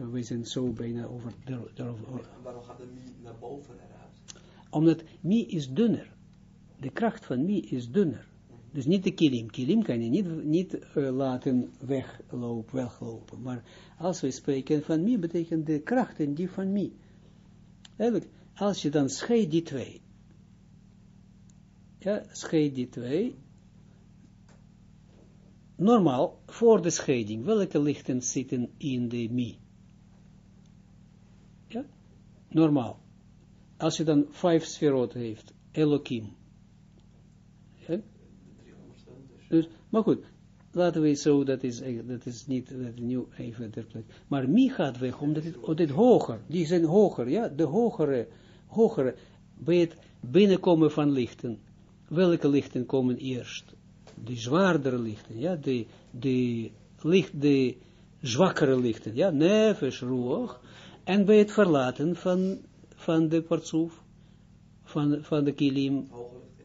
eh, we zijn zo bijna over, daarover, En waarom gaat de mi naar boven eruit? omdat mi is dunner. De kracht van mi is dunner. Dus niet de kilim. Kilim kan je niet, niet eh, laten weglopen, weglopen. Maar als we spreken van mi, betekent de krachten die van mi. Eigenlijk, als je dan scheidt die twee. Ja, scheid die twee. Normaal, voor de scheiding, welke lichten zitten in de mi? Normaal. Als je dan vijf sferot heeft, Elohim. Ja? De 300ste, dus. Maar goed, laten we zo, dat is, dat is niet, dat nu even ter. Maar mi gaat weg, omdat het, hoger, die zijn hoger, ja, de hogere, hogere, bij het binnenkomen van lichten. Welke lichten komen eerst? De zwaardere lichten, ja, de, de, licht, de zwakkere lichten, ja, nefesh, ruach, en bij het verlaten van, van de partsoef, van, van de kilim,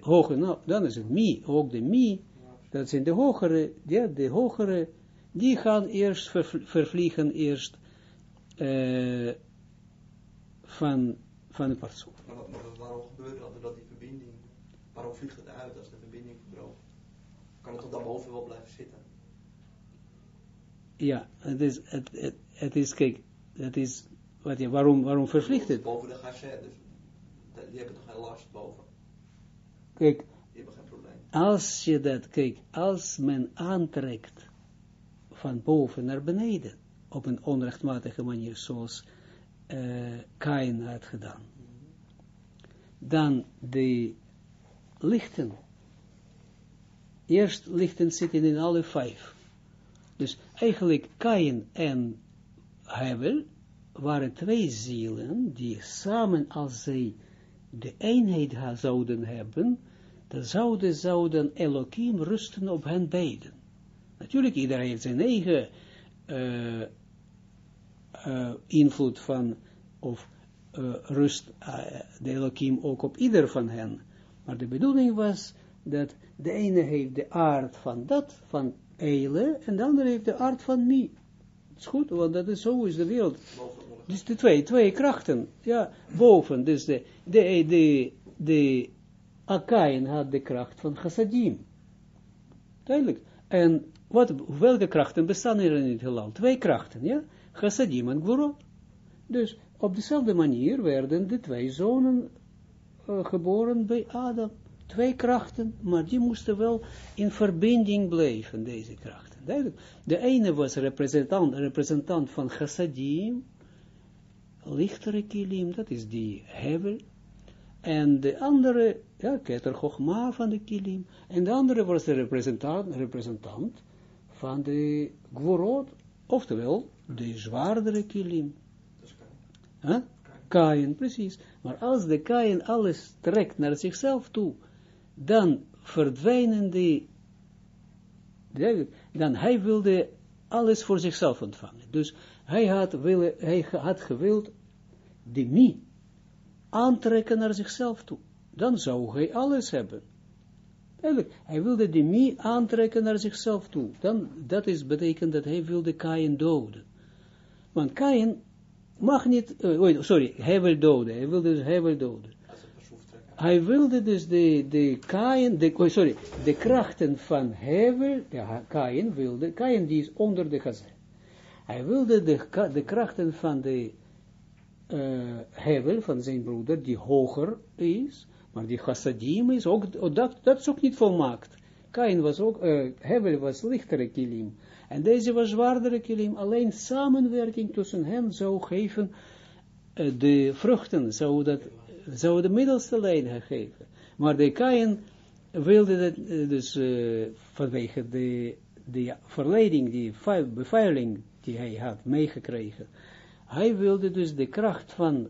Hoger nou, dan is het mi, ook de mi, dat zijn de hogere, ja, de hogere, die gaan eerst verv- vervliegen eerst eh, van, van de partsoef. Maar, waarom gebeurt dat? Doordat die verbinding, waarom vliegt het uit als de verbinding verdroogt? Kan het toch daarboven wel blijven zitten? Ja, het is, het, het, het is, kijk, het is, wat je, waarom, waarom vervliegt het? Boven de gachet, dus die hebben toch geen last boven? Kijk, Die hebben geen probleem. als je dat, kijk, als men aantrekt van boven naar beneden, op een onrechtmatige manier, zoals eh Kain had gedaan, dan de lichten, eerst lichten zitten in alle vijf. Dus eigenlijk Kain en Hevel waren twee zielen die samen als zij de eenheid zouden hebben, dan zouden, zouden Elohim rusten op hen beiden. Natuurlijk, iedereen heeft zijn eigen eh, eh, invloed van, of eh, rust de Elohim ook op ieder van hen. Maar de bedoeling was dat de ene heeft de aard van dat, van Eile, en de andere heeft de aard van Mi. Dat is goed, want dat is zo is de wereld. Dus de twee, twee krachten, ja, boven, dus de, de, de, de Akain had de kracht van chassadim. Duidelijk. En wat, welke krachten bestaan er in het heelal? Twee krachten, ja, chassadim en gvorot. Dus op dezelfde manier werden de twee zonen eh, geboren bij Adam. Twee krachten, maar die moesten wel in verbinding blijven, deze krachten. Duidelijk. De ene was representant, representant van chassadim, lichtere kilim, dat is die hevel. En de andere, ja, keter Chochma van de kilim. En de andere was de representant, representant van de gvorot, oftewel de zwaardere kilim. Dus kan Huh? Kain, precies. Maar als de Kain alles trekt naar zichzelf toe, dan verdwijnen die, dan hij wilde alles voor zichzelf ontvangen. Dus hij had, willen, hij had gewild de mi aantrekken naar zichzelf toe. Dan zou hij alles hebben. Duidelijk, hij wilde de mi aantrekken naar zichzelf toe. Dan, dat is betekent dat hij wilde Kain doden. Want Kain mag niet, oei, sorry, hij wil doden, hij wilde dus hij wil doden. uit zijn persoef trekken. Hij wilde dus de, de Kain, de, oh, sorry, de krachten van Hevel, ja, Kain wilde, Kain die is onder de gazet. Hij wilde de, de krachten van de eh Hevel, van zijn broeder, die hoger is, maar die chassadim is ook, oh, dat, dat is ook niet volmaakt. Kain was ook, eh Hevel was lichtere kilim, en deze was zwaardere kilim, alleen samenwerking tussen hen zou geven eh, de vruchten, zou, dat, zou de middelste lijn geven. Maar de Kain wilde dat, eh, dus eh, vanwege de, de verleiding, die bevuiling die hij had meegekregen, hij wilde dus de kracht van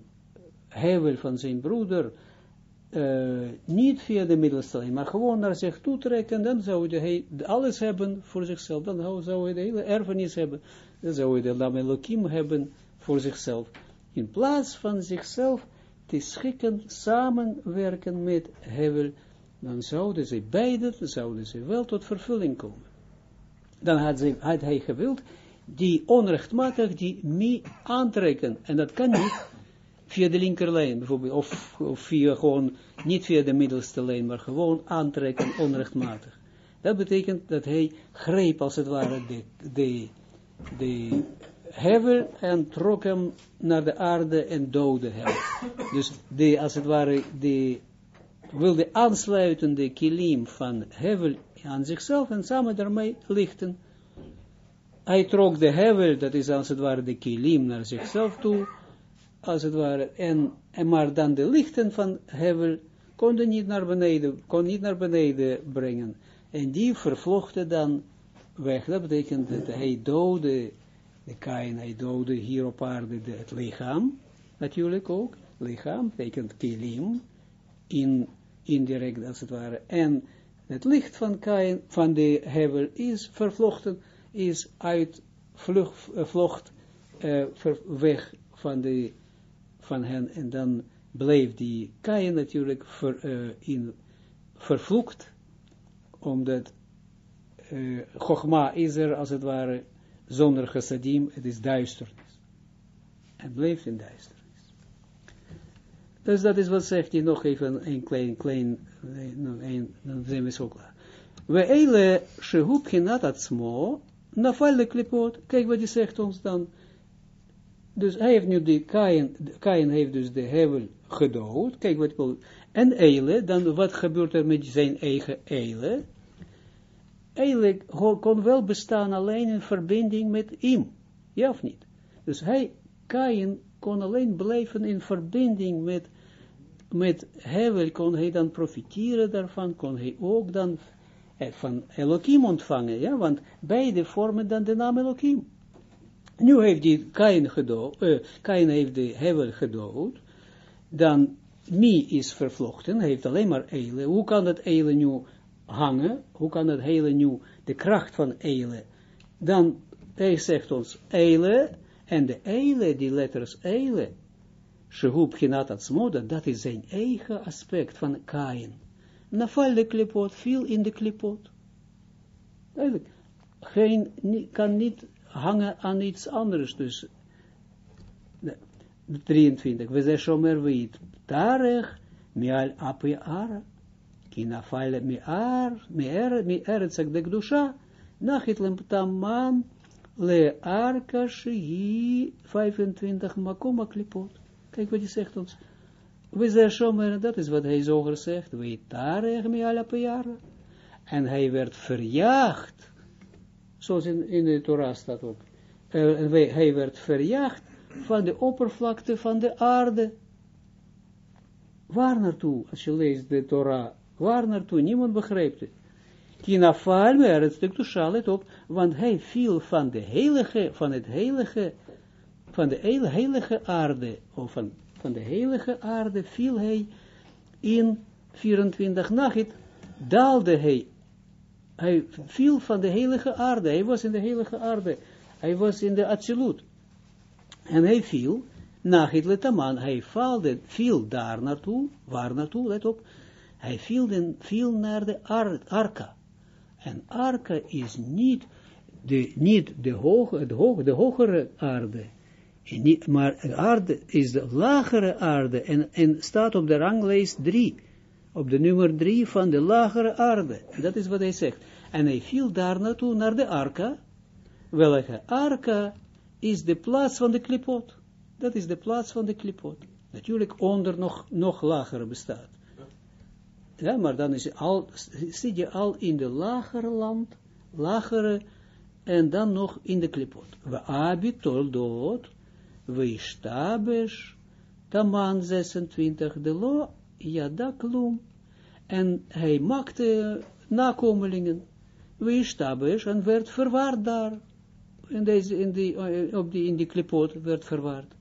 Hevel van zijn broeder uh, niet via de middelste lijn, maar gewoon naar zich toe trekken, dan zou hij alles hebben voor zichzelf, dan zou hij de hele erfenis hebben, dan zou hij de lamelokim hebben voor zichzelf, in plaats van zichzelf te schikken, samenwerken met Hevel, dan zouden ze beide, zouden ze wel tot vervulling komen. Dan had, had hij gewild, die onrechtmatig, die mee aantrekken, en dat kan niet, via de linkerlijn bijvoorbeeld, of, via gewoon, niet via de middelste lijn, maar gewoon aantrekken onrechtmatig. Dat betekent dat hij greep als het ware de, de hevel en trok hem naar de aarde en doodde hem. Dus de, als het ware, de wilde aansluiten de kilim van hevel aan zichzelf en samen daarmee lichten. Hij trok de hevel, dat is als het ware de kilim naar zichzelf toe, als het ware, en, en maar dan de lichten van hevel konden niet naar beneden, kon niet naar beneden brengen. En die vervlochten dan weg. Dat betekent dat hij doodde de Kain, hij doodde hier op aarde de, het lichaam, natuurlijk ook. Lichaam betekent kilim, in, indirect als het ware. En het licht van Kain, van de hevel, is vervlochten, is uit vlucht, uh, weg van de van hen, en dan bleef die Kain natuurlijk ver, uh, in, vervloekt, omdat uh, Chogma is er, als het ware, zonder chassadim, het is duisternis. Het bleef in duisternis. Dus dat is wat zegt hij nog even een klein, klein, een, dan zijn we zo klaar. We eile shehub hinat atzmo, nafal de klipot, kijk wat hij zegt ons dan, dus hij heeft nu de Kain, Kain heeft dus de hevel gedood. Kijk wat. En Eile, dan wat gebeurt er met zijn eigen Eile? Eile kon wel bestaan alleen in verbinding met hem. Ja of niet? Dus hij, Kain, kon alleen blijven in verbinding met, met hevel, kon hij dan profiteren daarvan, kon hij ook dan eh, van Elohim ontvangen, ja, want beide vormen dan de naam Elohim. Nu heeft die Kain gedood, uh, Kain heeft de hevel gedood, dan Mi is vervlochten, heeft alleen maar Eile. Hoe kan dat Eile nu hangen? Hoe kan dat hele nu, de kracht van Eile? Dan, hij zegt ons Eile, en de Eile, die letters Eile, Shehub Atzmoda, dat is zijn eigen aspect van Kain. Nafal de klipot, viel in de klipot. Eigenlijk, geen, kan niet hangen aan iets anders. Dus, 23. We zijn shomer weet, tarech, mial api ara, kina fale miar, mier, mier, tzak de gdusha, nachit lemptaman, le arka shigi, 25 makoma klipot. Kijk wat hij zegt ons. We zijn shomer, dat is wat hij zoger zegt, weet tarech, mial api ara. En hij werd verjaagd zoals in, in de Torah staat ook. Hij werd verjaagd van de oppervlakte van de aarde. Waar naartoe, als je leest de Torah, waar naartoe, niemand begrijpt het. Kina falme, er het stuk let op, want hij viel van de heilige, van het heilige, van de heilige aarde, of van, van de heilige aarde viel hij in 24 nacht, daalde hij hij viel van de heilige aarde. Hij was in de heilige aarde. Hij was in de absolute. En hij viel, na Hitletaman, hij valde, viel daar naartoe, waar naartoe, let op. Hij viel, den, viel naar de ar, arka. En arka is niet de, niet de, hoge, de, hoge, de hogere aarde. Niet, maar de aarde is de lagere aarde en, en staat op de ranglijst 3 op de nummer 3 van de lagere aarde. Dat is wat hij zegt. En hij viel daar naartoe, naar de arka. Welke arka is de plaats van de klipot. Dat is de plaats van de klipot. Natuurlijk onder nog, nog lager bestaat. Ja, maar dan is al, zit je al in de lagere land, lagere, en dan nog in de klipot. We abitol dood, we ishtabesh, taman 26, de lo Yadaklum. En hij maakte nakomelingen. Weestabesh en werd verwaard daar. In, deze, in, die, eh, op die, in die klipoot werd verwaard.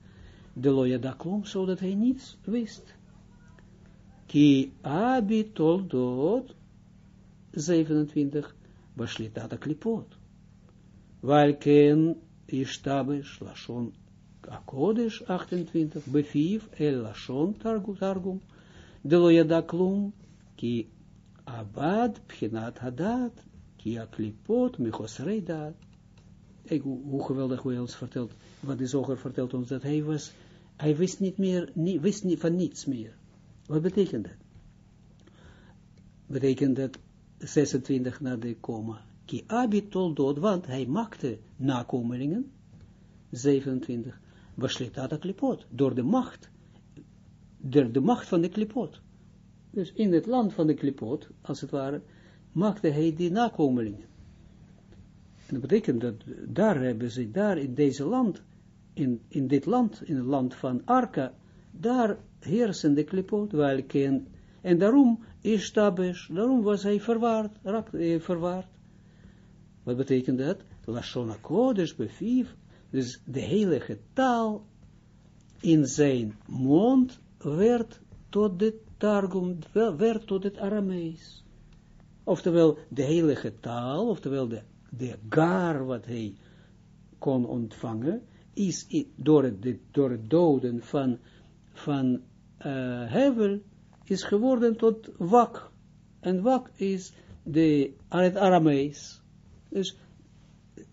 De lo Yadaklum, zodat hij niets wist. Ki abi toldot, 27, bashlitata klipot. Walken ishtabish lashon akodesh 28, befiv el lashon targum, yada klum, ki abad pchinat hadat, ki aklipot michosrei dat. Kijk hoe, geweldig hij ons vertelt, wat de zoger vertelt ons, dat hij was, hij wist niet meer, nie, wist niet van niets meer. Wat betekent dat? Betekent dat 26 na de komma. Ki abi dood, want hij maakte nakomelingen, 27, Bashlitata klipot, door de macht, door de macht van de klipot. Dus in het land van de klipot, als het ware, maakte hij die nakomelingen. En dat betekent dat daar hebben ze, daar in deze land, in, in dit land, in het land van Arka, daar heersen de klipot, welke en daarom is Tabesh, daarom was hij verwaard, verwaard. Wat betekent dat? Lashon Kodesh bevief, dus de heilige taal in zijn mond werd tot de Targum, werd tot het Aramees. Oftewel de heilige taal, oftewel de, de gar wat hij kon ontvangen, is door het, door het doden van, van uh, Hevel, is geworden tot wak. En wak is de, het Aramees. Dus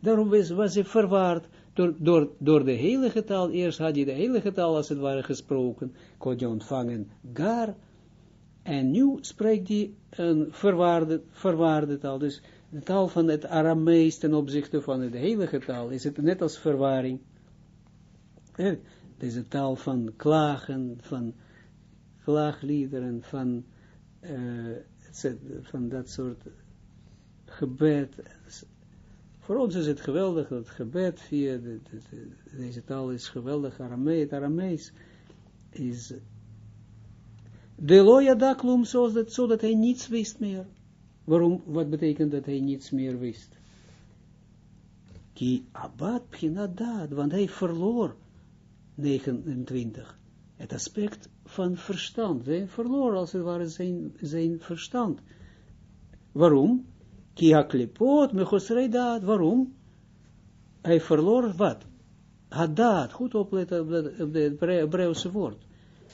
daarom was, hij verwaard door, door, door de heilige taal. Eerst had je de heilige taal als het ware gesproken, kon je ontvangen gar. En nu spreekt hij een verwaarde, verwaarde taal. Dus de taal van het Aramees ten opzichte van de heilige taal is het net als verwaring. Deze taal van klagen, van klaagliederen, van, uh, van dat soort gebed. Voor ons is het geweldig, het gebed via de, deze taal is geweldig, het Aramees is de loya daklum, zoals dat, zodat hij niets wist meer. Waarom, wat betekent dat hij niets meer wist? Ki abad pchina want hij verloor 29 het aspect van verstand. Hij verloor als het ware zijn, zijn verstand. Waarom? Ki haklipot mechosrei daad. Waarom? Hij verloor wat? Hadat. Goed opletten op het Hebreeuwse woord.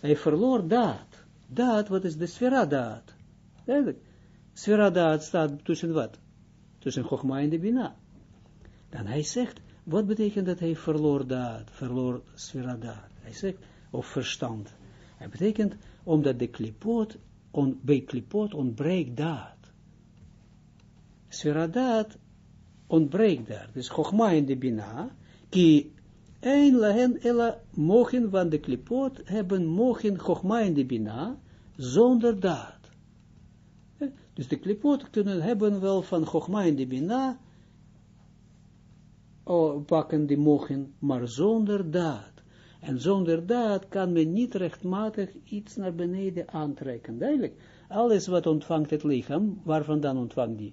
Hij verloor daad. Daad, wat is de sfera daad? Eigenlijk. Sfera daad staat tussen wat? Tussen Chogma en de Bina. Dan hij zegt, wat betekent dat hij verloor daad? Verloor sfera daad. Hij zegt, of verstand. Het betekent, omdat de klipot, on, bij klipot ontbreekt daad. Sferadat ontbreekt daar. Dus Chogma in de Bina, ki een lahen ella mogen van de klipot hebben mogen Chogma de Bina zonder daad. Dus de klipot kunnen hebben wel van Chogma de Bina oh, pakken die mogen, maar zonder daad. En zonder daad kan men niet rechtmatig iets naar beneden aantrekken. Duidelijk. Alles wat ontvangt het lichaam, waarvan dan ontvangt die?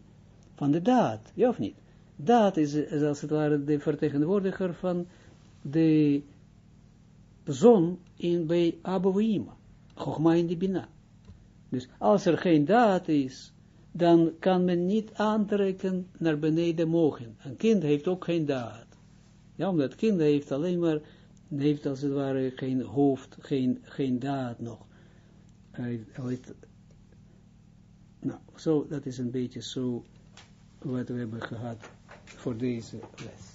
Van de daad, ja of niet? Daad is, is als het ware de vertegenwoordiger van de zon in, bij Abouima. Chogma in de Bina. Dus als er geen daad is, dan kan men niet aantrekken naar beneden mogen. Een kind heeft ook geen daad. Ja, omdat kind heeft alleen maar heeft als het ware geen hoofd, geen, geen daad nog. nou, zo, dat is een beetje zo wat we hebben gehad voor deze les.